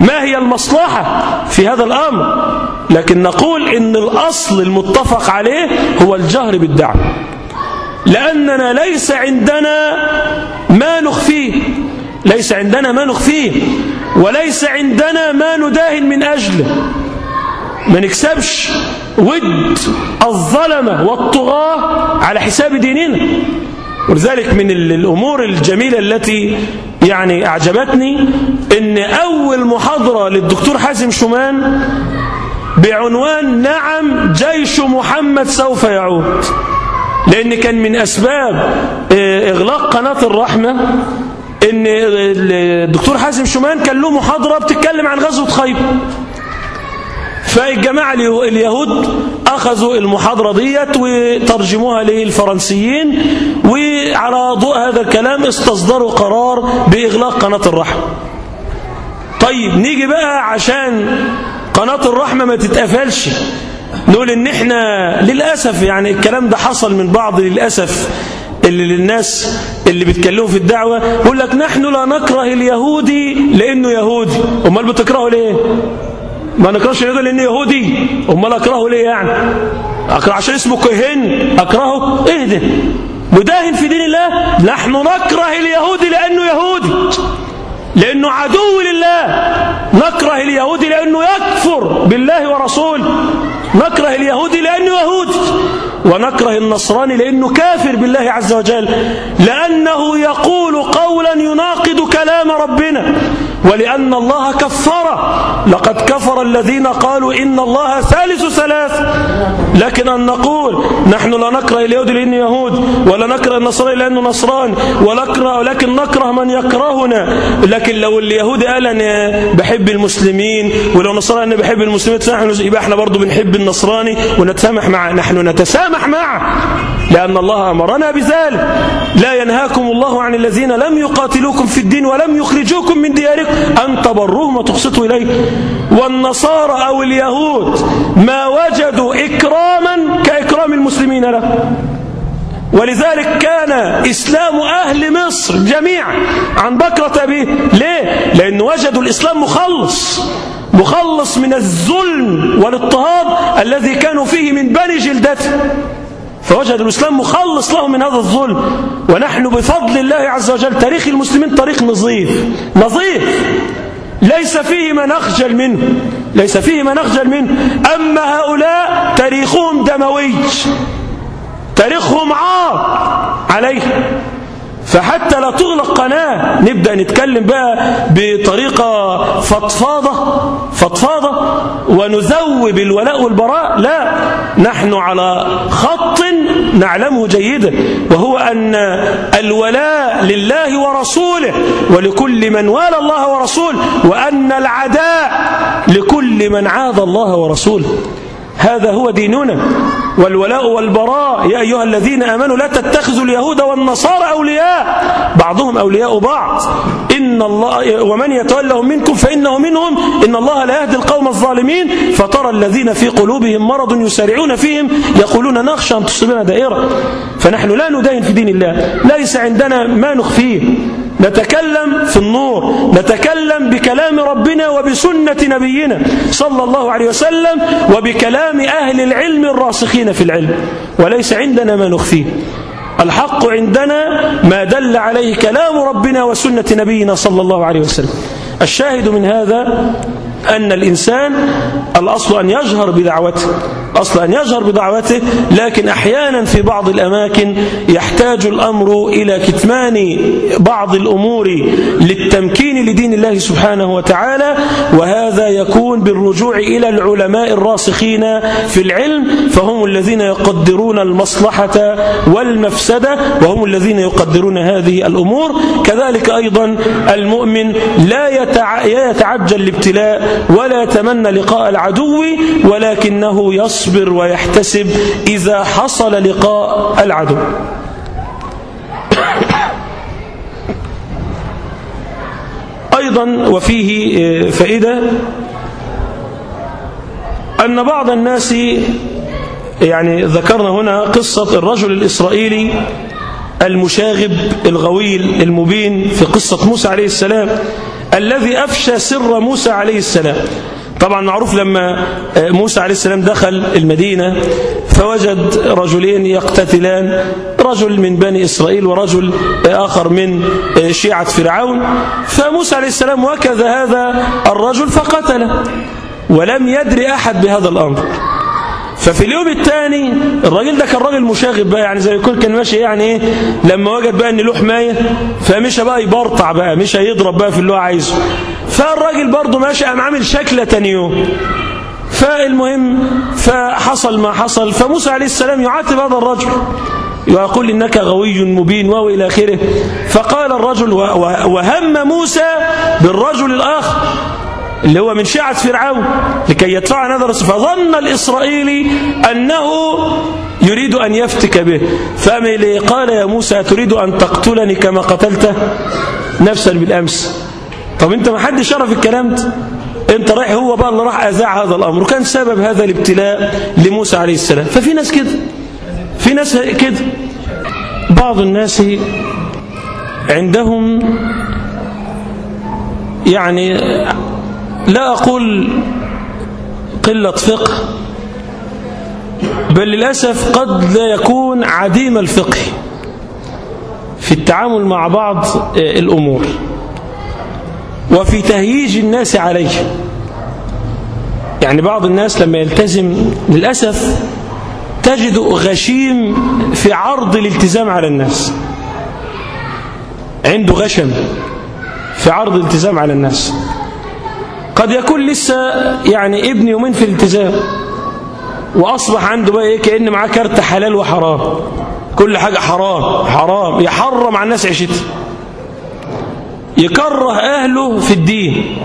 ما هي المصلحة في هذا الأمر؟ لكن نقول إن الأصل المتفق عليه هو الجهر بالدعوة. لأننا ليس عندنا ما نخفيه ليس عندنا ما نخفيه وليس عندنا ما نداهن من أجله. ما نكسبش ود الظلمة والطغاة على حساب ديننا. ولذلك من الأمور الجميلة التي يعني أعجبتني أن أول محاضرة للدكتور حازم شومان بعنوان نعم جيش محمد سوف يعود. لأن كان من أسباب إغلاق قناة الرحمة إن الدكتور حازم شومان كان له محاضرة بتتكلم عن غزوة خيبر. فالجماعة اليهود أخذوا المحاضرة ديت وترجموها للفرنسيين وعلى ضوء هذا الكلام استصدروا قرار بإغلاق قناة الرحمة طيب نيجي بقى عشان قناة الرحمة ما تتقفلش. نقول إن إحنا للأسف يعني الكلام ده حصل من بعض للأسف اللي للناس اللي بيتكلموا في الدعوة يقول لك نحن لا نكره اليهودي لأنه يهودي. أمال بتكرهه ليه؟ ما نكرهش اليهودي لأنه يهودي. أمال أكرهه ليه يعني؟ أكره عشان اسمه كهن. أكرهه؟ ده مداهن في دين الله. نحن نكره اليهودي لأنه يهودي لأنه عدو لله. نكره اليهودي لأنه يكفر بالله ورسوله نكره اليهودي لأنه يهودي ونكره النصراني لأنه كافر بالله عز وجل. لأنه يقول قولا يناقض كلام ربنا. ولأن الله كفر. لقد كفر الذين قالوا إن الله ثالث ثلاث. لكن أن نقول نحن لا نكره اليهود لأنه يهود ولا نكره النصراني لأنه نصران ونكره ولكن نكره من يكرهنا. لكن لو اليهود قال أنا بحب المسلمين ولو النصراني أنا بحب المسلمين يبقى إحنا برضو بنحب النصراني ونتسامح معه نحن نتسامح معه لأن الله أمرنا بذلك. لا ينهاكم الله عن الذين لم يقاتلوكم في الدين ولم يخرجوكم من دياركم. أن تبروهم وتقسطوا إليه والنصارى أو اليهود ما وجدوا إكراما كإكرام المسلمين له. ولذلك كان إسلام أهل مصر جميعا عن بكرة أبيه ليه؟ لأن وجدوا الإسلام مخلص. مخلص من الظلم والاضطهاد الذي كانوا فيه من بني جلدته. فوجد الإسلام مخلص لهم من هذا الظلم. ونحن بفضل الله عز وجل تاريخ المسلمين تاريخ نظيف. نظيف. ليس فيه ما نخجل منه. ليس فيه ما نخجل منه. أما هؤلاء تاريخهم دموي. تاريخهم عار عليه. فحتى لا تغلق قناة. نبدأ نتكلم بقى بطريقة فضفاضة فضفاضة ونذوب الولاء والبراء. لا نحن على خط نعلمه جيدا وهو أن الولاء لله ورسوله ولكل من والى الله ورسوله وأن العداء لكل من عاد الله ورسوله. هذا هو ديننا. والولاء والبراء. يا أيها الذين آمنوا لا تتخذوا اليهود والنصارى أولياء. بعضهم أولياء بعض. إن الله ومن يتولهم منكم فإنه منهم. إن الله لا يهدي القوم الظالمين. فترى الذين في قلوبهم مرض يسارعون فيهم. يقولون نخشى أن تصيبنا دائرة. فنحن لا ندين في دين الله. ليس عندنا ما نخفيه. نتكلم في النور نتكلم بكلام ربنا وبسنة نبينا صلى الله عليه وسلم وبكلام أهل العلم الراسخين في العلم. وليس عندنا ما نخفيه. الحق عندنا ما دل عليه كلام ربنا وسنة نبينا صلى الله عليه وسلم. الشاهد من هذا أن الإنسان الأصل أن يجهر بدعوته أصل أن يجهر بدعوته لكن أحيانا في بعض الأماكن يحتاج الأمر إلى كتمان بعض الأمور للتمكين لدين الله سبحانه وتعالى وهذا يكون بالرجوع إلى العلماء الراسخين في العلم فهم الذين يقدرون المصلحة والمفسدة وهم الذين يقدرون هذه الأمور. كذلك أيضا المؤمن لا يتعجل الابتلاء ولا يتمنى لقاء العدو ولكنه يصبر ويحتسب إذا حصل لقاء العدو. أيضا أيضا وفيه آه، فائدة أن بعض الناس يعني ذكرنا هنا قصة الرجل الإسرائيلي المشاغب الغويل المبين في قصة موسى عليه السلام الذي أفشى سر موسى عليه السلام. طبعا معروف لما موسى عليه السلام دخل المدينة فوجد رجلين يقتتلان رجل من بني إسرائيل ورجل آخر من شيعة فرعون. فموسى عليه السلام وكذ هذا الرجل فقتله ولم يدري أحد بهذا الأمر. ففي اليوم الثاني الراجل ده كان راجل مشاغب بقى يعني زي يكون كان ماشي يعني إيه لما وجد بقى إن له حمايه فمشى بقى يبرطع بقى مش هيضرب بقى في اللي هو عايزه. فالراجل برضه ماشي قام عامل شكلة تاني يوم. فالمهم فحصل ما حصل فموسى عليه السلام يعاتب هذا الرجل. ويقول إنك غوي مبين وهو إلى آخره. فقال الرجل وهم موسى بالرجل الآخر. اللي هو من شيعة فرعون لكي يدفع نظر فظن الإسرائيلي أنه يريد أن يفتك به. فأمي قال يا موسى تريد أن تقتلني كما قتلت نفسا بالأمس. طب أنت ما حد شرف الكلام ده. أنت رايح هو بقى اللي راح أذاع هذا الأمر. وكان سبب هذا الابتلاء لموسى عليه السلام. ففي ناس كده. في ناس كده. بعض الناس عندهم يعني لا أقول قلة فقه بل للأسف قد لا يكون عديم الفقه في التعامل مع بعض الأمور وفي تهييج الناس عليه. يعني بعض الناس لما يلتزم للأسف تجد غشيم في عرض الالتزام على الناس. عنده غشم في عرض الالتزام على الناس. قد يكون لسه يعني ابن يومين في الالتزام وأصبح عنده بقى إيه كأن معاه كارت حلال وحرام. كل حاجة حرام حرام يحرم على الناس عيشتها يكره أهله في الدين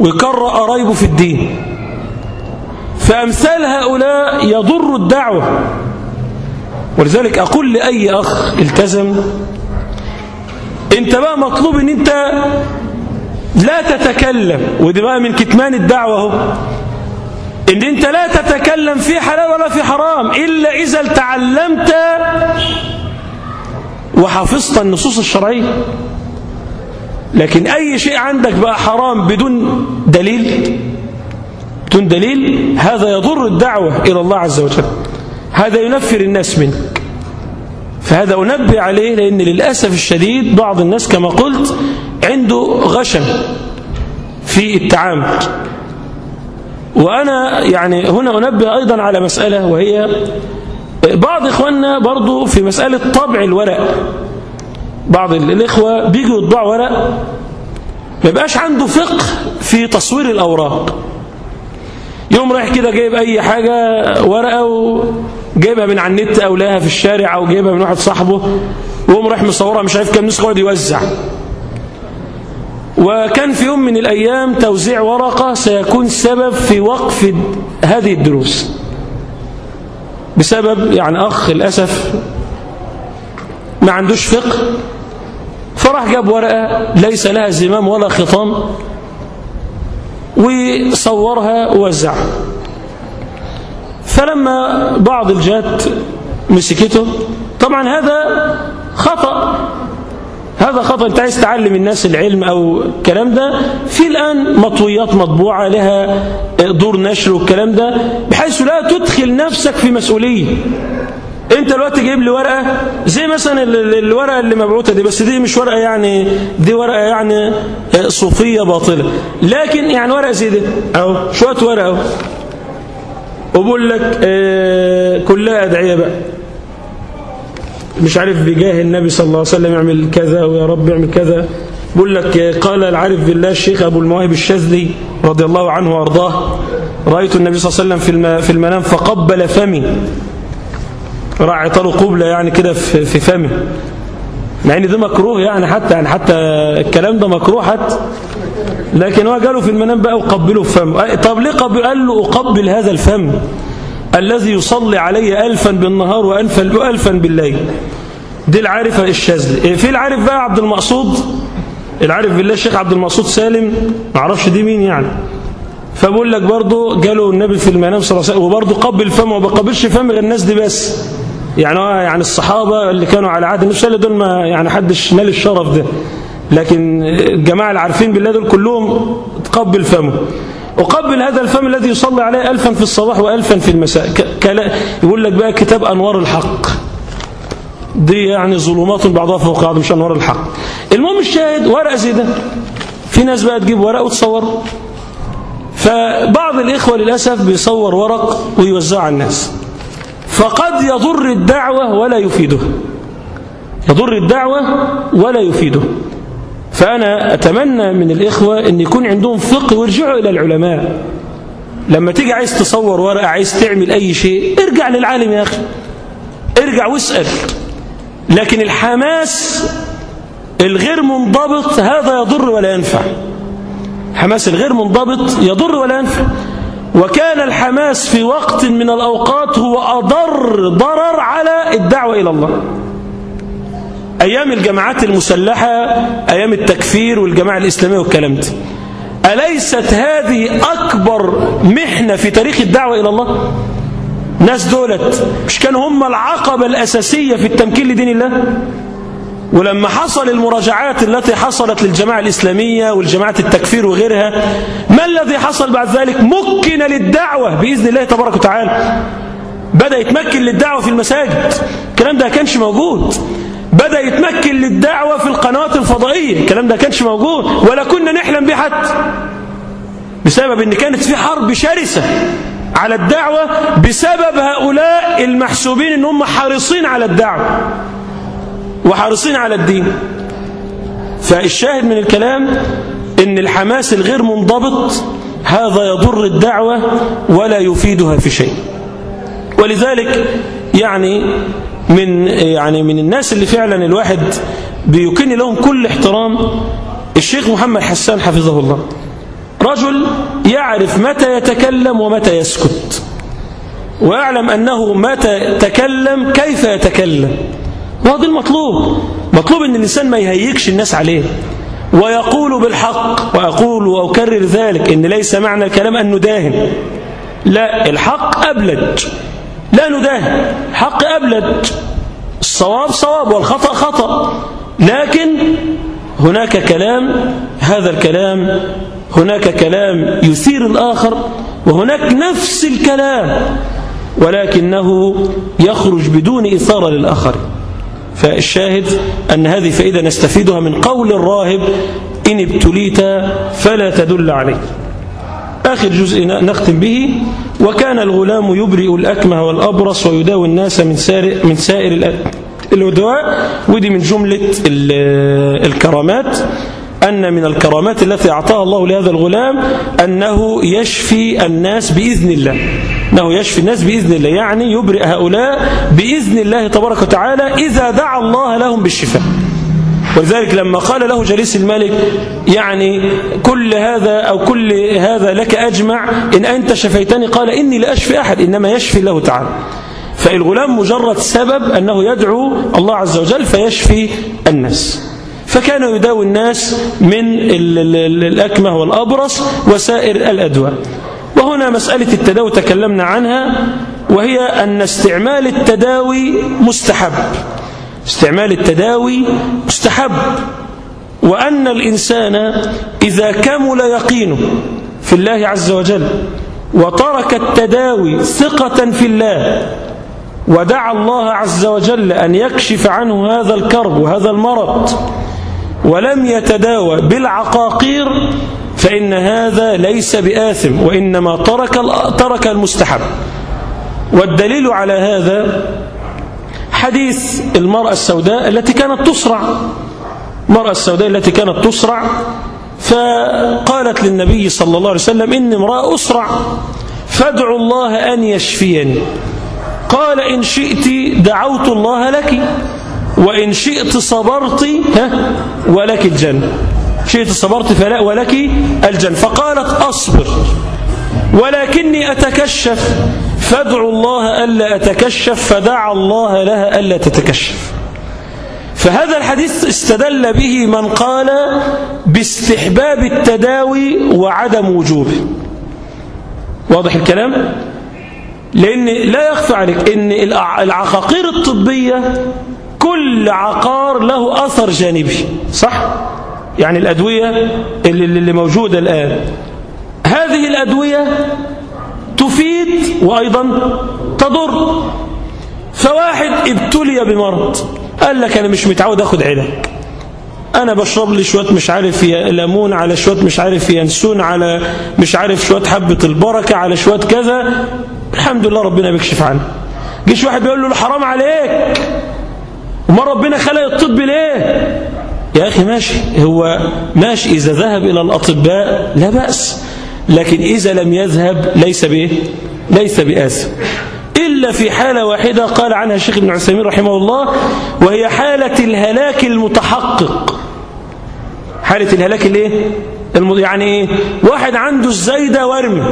ويكره قرايبه في الدين. فأمثال هؤلاء يضر الدعوة. ولذلك أقول لأي أخ التزم أنت بقى مطلوب إن أنت لا تتكلم. ودي بقى من كتمان الدعوة اهو. ان انت لا تتكلم في حلال ولا في حرام إلا إذا تعلمت وحفظت النصوص الشرعية. لكن أي شيء عندك بقى حرام بدون دليل بدون دليل هذا يضر الدعوة إلى الله عز وجل. هذا ينفر الناس منك. فهذا أنبه عليه لأن للأسف الشديد بعض الناس كما قلت عنده غشم في التعامل. وأنا يعني هنا أنبه أيضا على مسألة وهي بعض إخواننا برضو في مسألة طبع الورق. بعض الإخوة بيجوا يطبعوا ورق ما يبقاش عنده فقه في تصوير الأوراق. يوم رايح كده جايب أي حاجة ورقة وجايبها من على النت في الشارع أو جايبها من واحد صاحبه ويقوم رايح مصورها مش عارف كام نسخة يقعد يوزع. وكان في يوم من الأيام توزيع ورقة سيكون سبب في وقف هذه الدروس. بسبب يعني أخ للأسف ما عندوش فقه فراح جاب ورقة ليس لها زمام ولا خطام وصورها ووزعها فلما بعض الجات مسكته طبعا هذا خطأ. هذا خطأ. انت عايز تعلم الناس العلم أو الكلام ده في الآن مطويات مطبوعة لها دور نشر والكلام ده بحيث لا تدخل نفسك في مسؤولية. انت دلوقتي جايب لي ورقة زي مثلا الورقة اللي مبعوثه دي بس دي مش ورقة يعني دي ورقة يعني صوفية باطلة. لكن يعني ورقة زي دي أهو شوية ورقة أهو. وبقول لك آه كلها أدعية بقى. مش عارف بجاه النبي صلى الله عليه وسلم يعمل كذا ويا رب يعمل كذا. بقول لك قال العارف بالله الشيخ أبو المواهب الشاذلي رضي الله عنه وأرضاه. رأيت النبي صلى الله عليه وسلم في المنام فقبل فمي راح عطاله قبلة يعني كده في, فمه. مع إن ده مكروه يعني حتى يعني حتى الكلام ده مكروه حتى. لكن هو قاله في المنام بقى وقبله فمه طب ليه قبل قال له أقبل هذا الفم. الذي يصلي علي ألفا بالنهار وألفا ألفا بالليل. دي العارفة الشاذلي في العارف بقى عبد المقصود؟ العارف بالله الشيخ عبد المقصود سالم؟ ما أعرفش دي مين يعني. فبقول لك برضه جاله النبي في المنام صلى الله عليه وسلم. وبرضه قبل فمه وما بقبلش فم غير الناس دي بس. يعني يعني الصحابة اللي كانوا على عهد النبي صلى الله عليه وسلم دول ما يعني حدش نال الشرف ده. لكن الجماعه اللي عارفين بالله دول كلهم تقبل فمه. وقبل هذا الفم الذي يصلي عليه ألفا في الصباح وألفا في المساء. يقول لك بقى كتاب أنوار الحق. دي يعني ظلمات بعضها فوق بعض مش أنوار الحق. المهم الشاهد ورقة زي ده في ناس بقى تجيب ورقة وتصور. فبعض الإخوة للأسف بيصور ورق ويوزعه على الناس. فقد يضر الدعوة ولا يفيدها يضر الدعوة ولا يفيده. فأنا أتمنى من الإخوة أن يكون عندهم فقه ويرجعوا إلى العلماء. لما تيجي عايز تصور ورقة عايز تعمل أي شيء ارجع للعالم يا أخي. ارجع واسأل. لكن الحماس الغير منضبط هذا يضر ولا ينفع. حماس الغير منضبط يضر ولا ينفع. وكان الحماس في وقت من الأوقات هو أضر ضرر على الدعوة إلى الله. أيام الجماعات المسلحة أيام التكفير والجماعة الإسلامية والكلام ده. أليست هذه أكبر محنة في تاريخ الدعوة إلى الله؟ ناس دولت مش كانوا هم العقبة الأساسية في التمكين لدين الله؟ ولما حصل المراجعات التي حصلت للجماعة الإسلامية والجماعة التكفير وغيرها ما الذي حصل بعد ذلك؟ مكن للدعوة بإذن الله تبارك وتعالى. بدأ يتمكن للدعوة في المساجد. الكلام ده كانش موجود. بدأ يتمكن للدعوة في القنوات الفضائية. الكلام ده كانش موجود ولا كنا نحلم به حتى. بسبب إن كانت في حرب شرسة على الدعوة بسبب هؤلاء المحسوبين إن هم حريصين على الدعوة وحريصين على الدين. فالشاهد من الكلام إن الحماس الغير منضبط هذا يضر الدعوة ولا يفيدها في شيء. ولذلك يعني من يعني من الناس اللي فعلا الواحد بيكن لهم كل احترام الشيخ محمد حسان حفظه الله. رجل يعرف متى يتكلم ومتى يسكت. ويعلم أنه متى تكلم كيف يتكلم. وهذا المطلوب. مطلوب أن الإنسان ما يهيكش الناس عليه. ويقول بالحق وأقول وأكرر ذلك أن ليس معنى الكلام أن نداهن. لا الحق أبلج. لا نداهن. حق أبلج الصواب صواب والخطأ خطأ. لكن هناك كلام هذا الكلام هناك كلام يثير الآخر وهناك نفس الكلام ولكنه يخرج بدون إثارة للآخر. فالشاهد أن هذه فائدة نستفيدها من قول الراهب إن ابتليت فلا تدل عليه. آخر جزء نختم به. وكان الغلام يبرئ الأكمه والأبرص ويداوي الناس من سائر, من سائر الأدواء. ودي من جملة الكرامات. أن من الكرامات التي أعطاها الله لهذا الغلام أنه يشفي الناس بإذن الله. أنه يشفي الناس بإذن الله. يعني يبرئ هؤلاء بإذن الله تبارك وتعالى إذا دعا الله لهم بالشفاء. ولذلك لما قال له جليس الملك يعني كل هذا أو كل هذا لك أجمع إن أنت شفيتني قال إني لا أشفي أحد إنما يشفي الله تعالى. فالغلام مجرد سبب أنه يدعو الله عز وجل فيشفي الناس. فكان يداوي الناس من الأكمه والأبرص وسائر الأدواء وهنا مسألة التداوي تكلمنا عنها وهي أن استعمال التداوي مستحب. استعمال التداوي مستحب. وأن الإنسان إذا كمل يقينه في الله عز وجل وترك التداوي ثقة في الله ودعا الله عز وجل أن يكشف عنه هذا الكرب وهذا المرض ولم يتداوى بالعقاقير فإن هذا ليس بآثم وإنما ترك ترك المستحب. والدليل على هذا حديث المرأة السوداء التي كانت تصرع المرأة السوداء التي كانت تصرع فقالت للنبي صلى الله عليه وسلم إني امرأة أسرع فادعوا الله أن يشفيني. قال إن شئت دعوت الله لك وإن شئت صبرت ها ولك الجنة. شئت صبرت فلا ولك الجنة. فقالت أصبر ولكني أتكشف. فادعوا الله ألا أتكشف فدعا الله لها ألا تتكشف. فهذا الحديث استدل به من قال باستحباب التداوي وعدم وجوبه واضح الكلام؟ لأن لا يخفى عليك أن العقاقير الطبية كل عقار له أثر جانبي صح؟ يعني الأدوية اللي, موجودة الآن. هذه الأدوية تفيد وأيضا تضر. فواحد ابتلي بمرض قال لك أنا مش متعود أخذ علاج. أنا بشرب لي شوية مش عارف ليمون على شوية مش عارف ينسون على مش عارف شوية حبة البركة على شوية كذا. الحمد لله ربنا بيكشف عنه. جيش واحد بيقول له حرام عليك. وما ربنا خلق الطب ليه؟ يا أخي ماشي هو ماشي إذا ذهب إلى الأطباء لا بأس. لكن إذا لم يذهب ليس بإيه؟ ليس بآثم إلا في حالة واحدة قال عنها الشيخ ابن عثيمين رحمه الله وهي حالة الهلاك المتحقق. حالة الهلاك الايه يعني إيه؟ واحد عنده الزايدة وارمي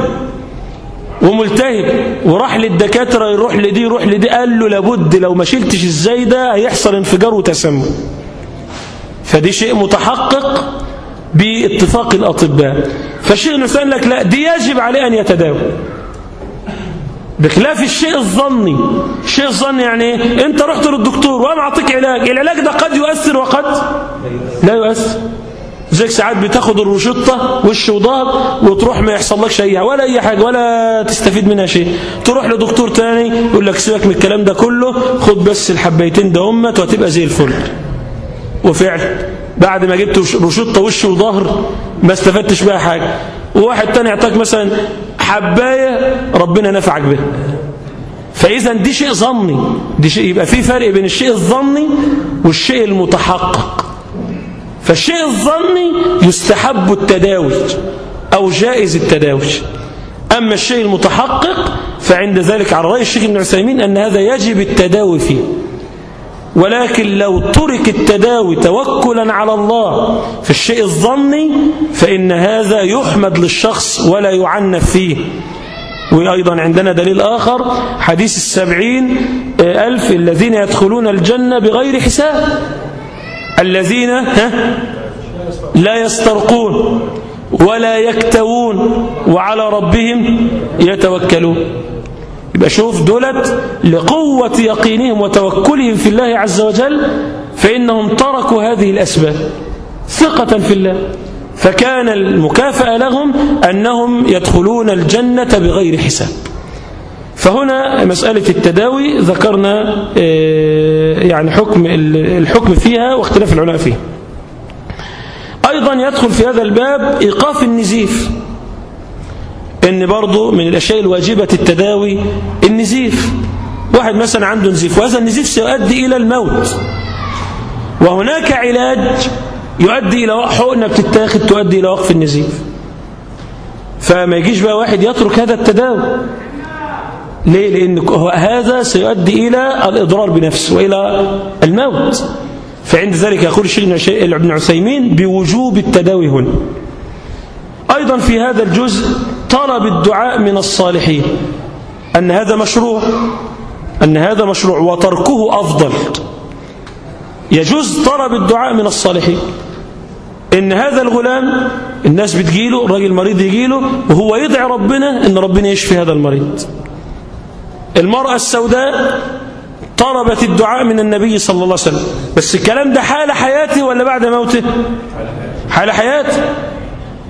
وملتهب وراح للدكاترة يروح لدي يروح لدي قال له لابد لو ما شلتش الزايدة هيحصل انفجار وتسمم. فدي شيء متحقق باتفاق الأطباء. فالشيخ نسان لك لا دي يجب عليه أن يتداوى بخلاف الشيء الظني الشيء الظني يعني أنت رحت للدكتور وقام أعطيك علاج العلاج ده قد يؤثر وقد لا يؤثر. زيك ساعات بتاخد الروشطة وش وظهر وتروح ما يحصل لك شيء ولا أي حاجة ولا تستفيد منها شيء. تروح لدكتور تاني يقول لك سيبك من الكلام ده كله خد بس الحبيتين ده همت وهتبقى زي الفل. وفعلا بعد ما جبت روشطة وش وظهر ما استفدتش بها حاجة. وواحد تاني يعطاك مثلا حباية ربنا نفعك بها فإذا دي شيء ظني. دي شيء يبقى في فرق بين الشيء الظني والشيء المتحقق. فالشيء الظني يستحب التداوي أو جائز التداوي أما الشيء المتحقق فعند ذلك على رأي الشيخ ابن عثيمين أن هذا يجب التداوي فيه. ولكن لو ترك التداوي توكلا على الله في الشيء الظني فإن هذا يحمد للشخص ولا يعنف فيه. وأيضا عندنا دليل آخر حديث السبعين ألف الذين يدخلون الجنة بغير حساب. الذين لا يسترقون ولا يكتوون وعلى ربهم يتوكلون. يبقى شوف دولت لقوة يقينهم وتوكلهم في الله عز وجل فإنهم تركوا هذه الأسباب ثقة في الله. فكان المكافأة لهم أنهم يدخلون الجنة بغير حساب. فهنا مسألة التداوي ذكرنا يعني حكم الحكم فيها واختلاف العلماء فيها. أيضا يدخل في هذا الباب إيقاف النزيف. إن برضو من الأشياء الواجبة التداوي النزيف. واحد مثلا عنده نزيف وهذا النزيف سيؤدي إلى الموت. وهناك علاج يؤدي إلى حقنة بتتاخد تؤدي إلى وقف النزيف. فما يجيش بقى واحد يترك هذا التداوي. ليه؟ لأن هذا سيؤدي إلى الإضرار بنفسه وإلى الموت. فعند ذلك يقول الشيخ ابن عثيمين بوجوب التداوي هنا. أيضا في هذا الجزء طلب الدعاء من الصالحين. أن هذا مشروع. أن هذا مشروع وتركه أفضل. يجوز طلب الدعاء من الصالحين. إن هذا الغلام الناس بتجيله الراجل مريض يجيله وهو يدعي ربنا إن ربنا يشفي هذا المريض. المرأة السوداء طلبت الدعاء من النبي صلى الله عليه وسلم. بس الكلام ده حال حياته ولا بعد موته؟ حال حياته.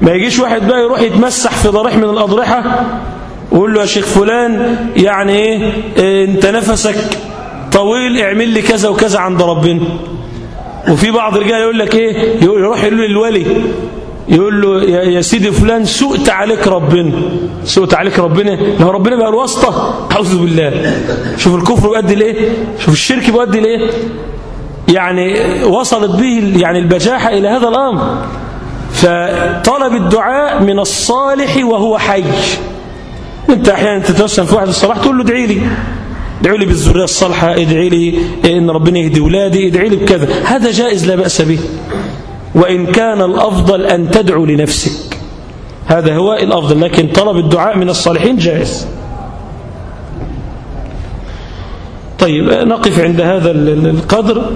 ما يجيش واحد بقى يروح يتمسح في ضريح من الأضرحة ويقول له يا شيخ فلان يعني إيه, إيه أنت نفسك طويل اعمل لي كذا وكذا عند ربنا. وفي بعض الرجال يقول لك إيه يروح يقول للولي يقول له يا, سيدي فلان سئت عليك ربنا. سئت عليك ربنا. لو ربنا بقى الواسطة أعوذ بالله. شوف الكفر بيؤدي لإيه؟ شوف الشرك بيؤدي لإيه؟ يعني وصلت به يعني البجاحة إلى هذا الأمر. فطلب الدعاء من الصالح وهو حي. انت أحيانا تتوسم في واحد الصلاح تقول له ادعي لي. ادعي لي بالذرية الصالحة ادعي لي إن ربنا يهدي ولادي ادعي لي بكذا. هذا جائز لا بأس به. وإن كان الأفضل أن تدعو لنفسك. هذا هو الأفضل لكن طلب الدعاء من الصالحين جائز. طيب نقف عند هذا القدر.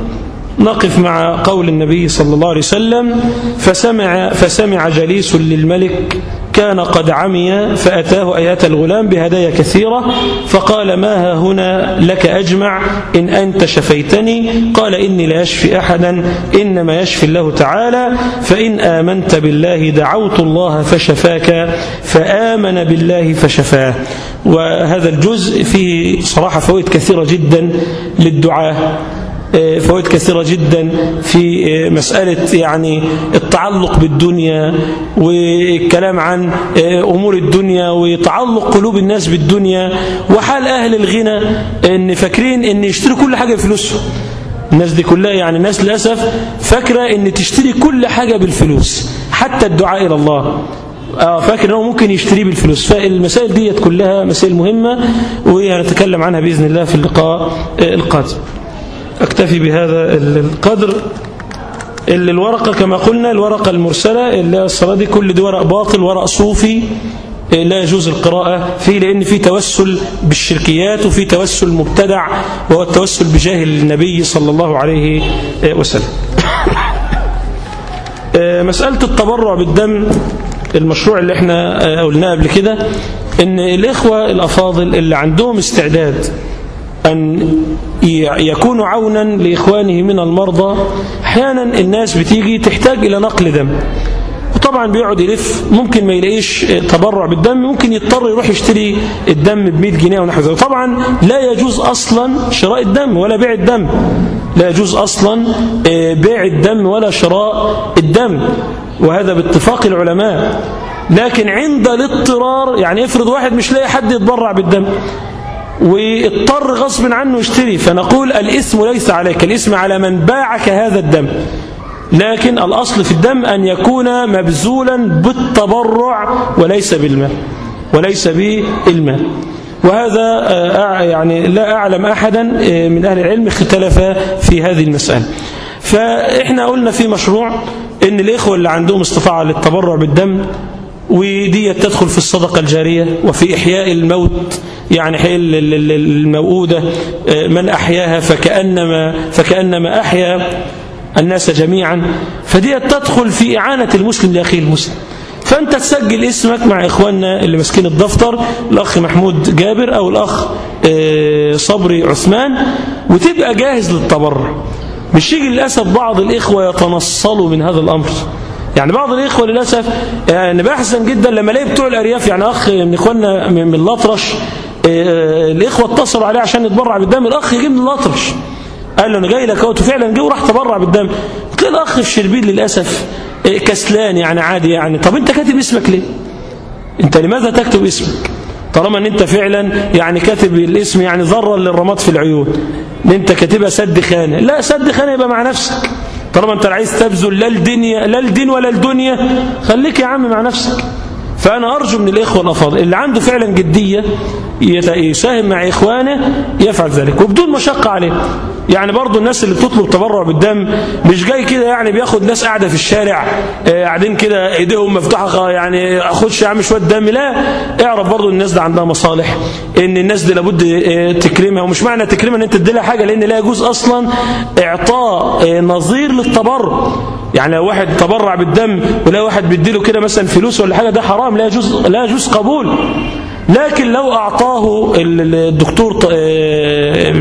نقف مع قول النبي صلى الله عليه وسلم فسمع, فسمع جليس للملك كان قد عمي فأتاه آيات الغلام بهدايا كثيرة فقال ما ها هنا؟ لك أجمع. إن أنت شفيتني. قال إني لا يشفي أحدا إنما يشفي الله تعالى. فإن آمنت بالله دعوت الله فشفاك فآمن بالله فشفاه. وهذا الجزء فيه صراحة فوائد كثيرة جدا للدعاء. فوائد كثيرة جدا في مسألة يعني التعلق بالدنيا والكلام عن أمور الدنيا وتعلق قلوب الناس بالدنيا وحال أهل الغنى إن فاكرين إن يشتروا كل حاجة بفلوسهم الناس دي كلها يعني الناس للأسف فاكرة إن تشتري كل حاجة بالفلوس حتى الدعاء إلى الله. آه فاكر إنه ممكن يشتريه بالفلوس. فالمسائل ديت كلها مسائل مهمة وهنتكلم عنها بإذن الله في اللقاء القادم. أكتفي بهذا القدر اللي الورقة كما قلنا الورقة المرسلة اللي الصلاة دي كل دي ورق باطل ورق صوفي لا يجوز القراءة فيه لأن فيه توسل بالشركيات وفيه توسل مبتدع وهو التوسل بجاه النبي صلى الله عليه وسلم. مسألة التبرع بالدم المشروع اللي إحنا قلناه قبل كده إن الإخوة الأفاضل اللي عندهم استعداد أن يكونوا عونا لإخوانه من المرضى. أحيانا الناس بتيجي تحتاج إلى نقل دم. وطبعا بيقعد يلف. ممكن ما يلاقيش تبرع بالدم. ممكن يضطر يروح يشتري الدم ب 100 جنيه ونحو ذلك. طبعا لا يجوز أصلا شراء الدم ولا بيع الدم. لا يجوز أصلا بيع الدم ولا شراء الدم. وهذا باتفاق العلماء. لكن عند الاضطرار يعني افرض واحد مش لاقي حد يتبرع بالدم. واضطر غصب عنه يشتري. فنقول الاسم ليس عليك الاسم على من باعك هذا الدم. لكن الأصل في الدم أن يكون مبذولا بالتبرع وليس بالمال وليس بالمال وهذا يعني لا أعلم أحدا من أهل العلم اختلف في هذه المسألة. فإحنا قلنا في مشروع أن الإخوة اللي عندهم استطاعة للتبرع بالدم ودي تدخل في الصدقة الجارية وفي إحياء الموت يعني الموؤودة من أحياها فكأنما, فكأنما أحيا الناس جميعا. فدي تدخل في إعانة المسلم لأخيه المسلم. فأنت تسجل اسمك مع إخواننا اللي ماسكين الدفتر الأخ محمود جابر أو الأخ صبري عثمان وتبقى جاهز للتبرع. مش يجي للأسف بعض الإخوة يتنصلوا من هذا الأمر. يعني بعض الإخوة للأسف يعني بحسن جدا لما ألاقي بتوع الأرياف يعني أخ من إخواننا من الأطرش الإخوة اتصلوا عليه عشان يتبرع بالدم الأخ يجي من الأطرش. قال له أنا جاي لك اهوت وفعلا جه وراح تبرع بالدم. له الأخ في شربين للأسف كسلان يعني عادي يعني. طب أنت كاتب اسمك ليه؟ أنت لماذا تكتب اسمك؟ طالما إن أنت فعلا يعني كاتب الاسم يعني ذره للرماد في العيون. إن أنت كاتبها سد خانة. لا سد خانة يبقى مع نفسك. طالما انت عايز تبذل لا الدنيا لا الدين ولا الدنيا خليك يا عم مع نفسك. فأنا أرجو من الإخوة الأفاضل اللي عنده فعلا جدية يساهم مع إخوانه يفعل ذلك وبدون مشقة عليه. يعني برضو الناس اللي بتطلب تبرع بالدم مش جاي كده يعني بياخد ناس قاعدة في الشارع قاعدين كده إيديهم مفتوحة يعني اخدش يا عم شوية دم. لا اعرف برضو الناس دي عندها مصالح إن الناس دي لابد تكرمها ومش معنى تكرمها إن أنت تديلها حاجة لأن لا يجوز أصلا إعطاء نظير للتبرع. يعني لو واحد تبرع بالدم ولا واحد بيديله كده مثلا فلوس ولا حاجة ده حرام لا يجوز لا يجوز قبول. لكن لو أعطاه الدكتور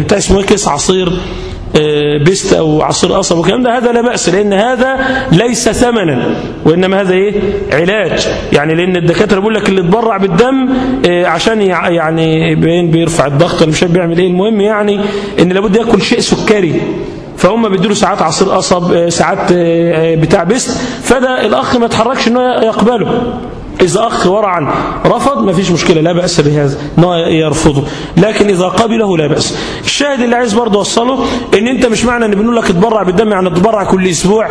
بتاع اسمه كيس عصير بيست أو عصير قصب والكلام ده هذا لا بأس لأن هذا ليس ثمنا وإنما هذا إيه؟ علاج. يعني لأن الدكاترة بيقول لك اللي اتبرع بالدم عشان يعني بيرفع الضغط مش بيعمل إيه. المهم يعني إن لابد يأكل شيء سكري. فهم بيديله ساعات عصير قصب ساعات بتاع بيست. فده الأخ ما يتحركش إنه يقبله. إذا أخ ورعا رفض ما فيش مشكلة لا بأس بهذا أنه يرفضه. لكن إذا قبله لا بأس. الشاهد اللي عايز برضه أوصله إن أنت مش معنى أن بنقول لك اتبرع بالدم يعني تتبرع كل أسبوع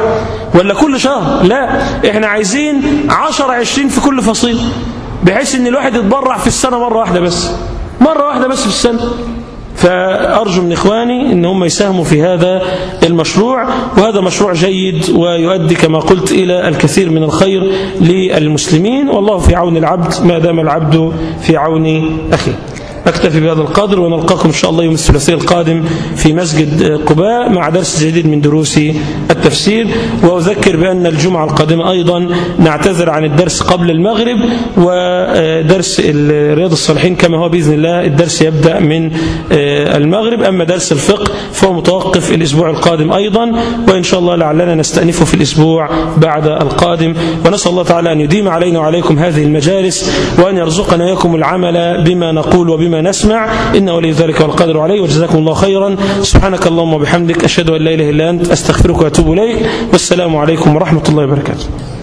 ولا كل شهر لا. إحنا عايزين 10 20 في كل فصيل بحيث أن الواحد يتبرع في السنة مرة واحدة بس. مرة واحدة بس في السنة. فأرجو من إخواني أن هم يساهموا في هذا المشروع وهذا مشروع جيد ويؤدي كما قلت إلى الكثير من الخير للمسلمين والله في عون العبد ما دام العبد في عون أخيه. أكتفي بهذا القدر ونلقاكم إن شاء الله يوم الثلاثاء القادم في مسجد قباء مع درس جديد من دروس التفسير. وأذكر بأن الجمعة القادمة أيضا نعتذر عن الدرس قبل المغرب ودرس رياض الصالحين. كما هو بإذن الله الدرس يبدأ من المغرب. أما درس الفقه فهو متوقف الأسبوع القادم أيضا. وإن شاء الله لعلنا نستأنفه في الأسبوع بعد القادم. ونسأل الله تعالى أن يديم علينا وعليكم هذه المجالس وأن يرزقنا إياكم العمل بما نقول وبما نسمع. إنه ولي ذلك والقادر عليه. وجزاكم الله خيرا. سبحانك اللهم وبحمدك. أشهد أن لا إله إلا أنت. أستغفرك وأتوب إليك. والسلام عليكم ورحمة الله وبركاته.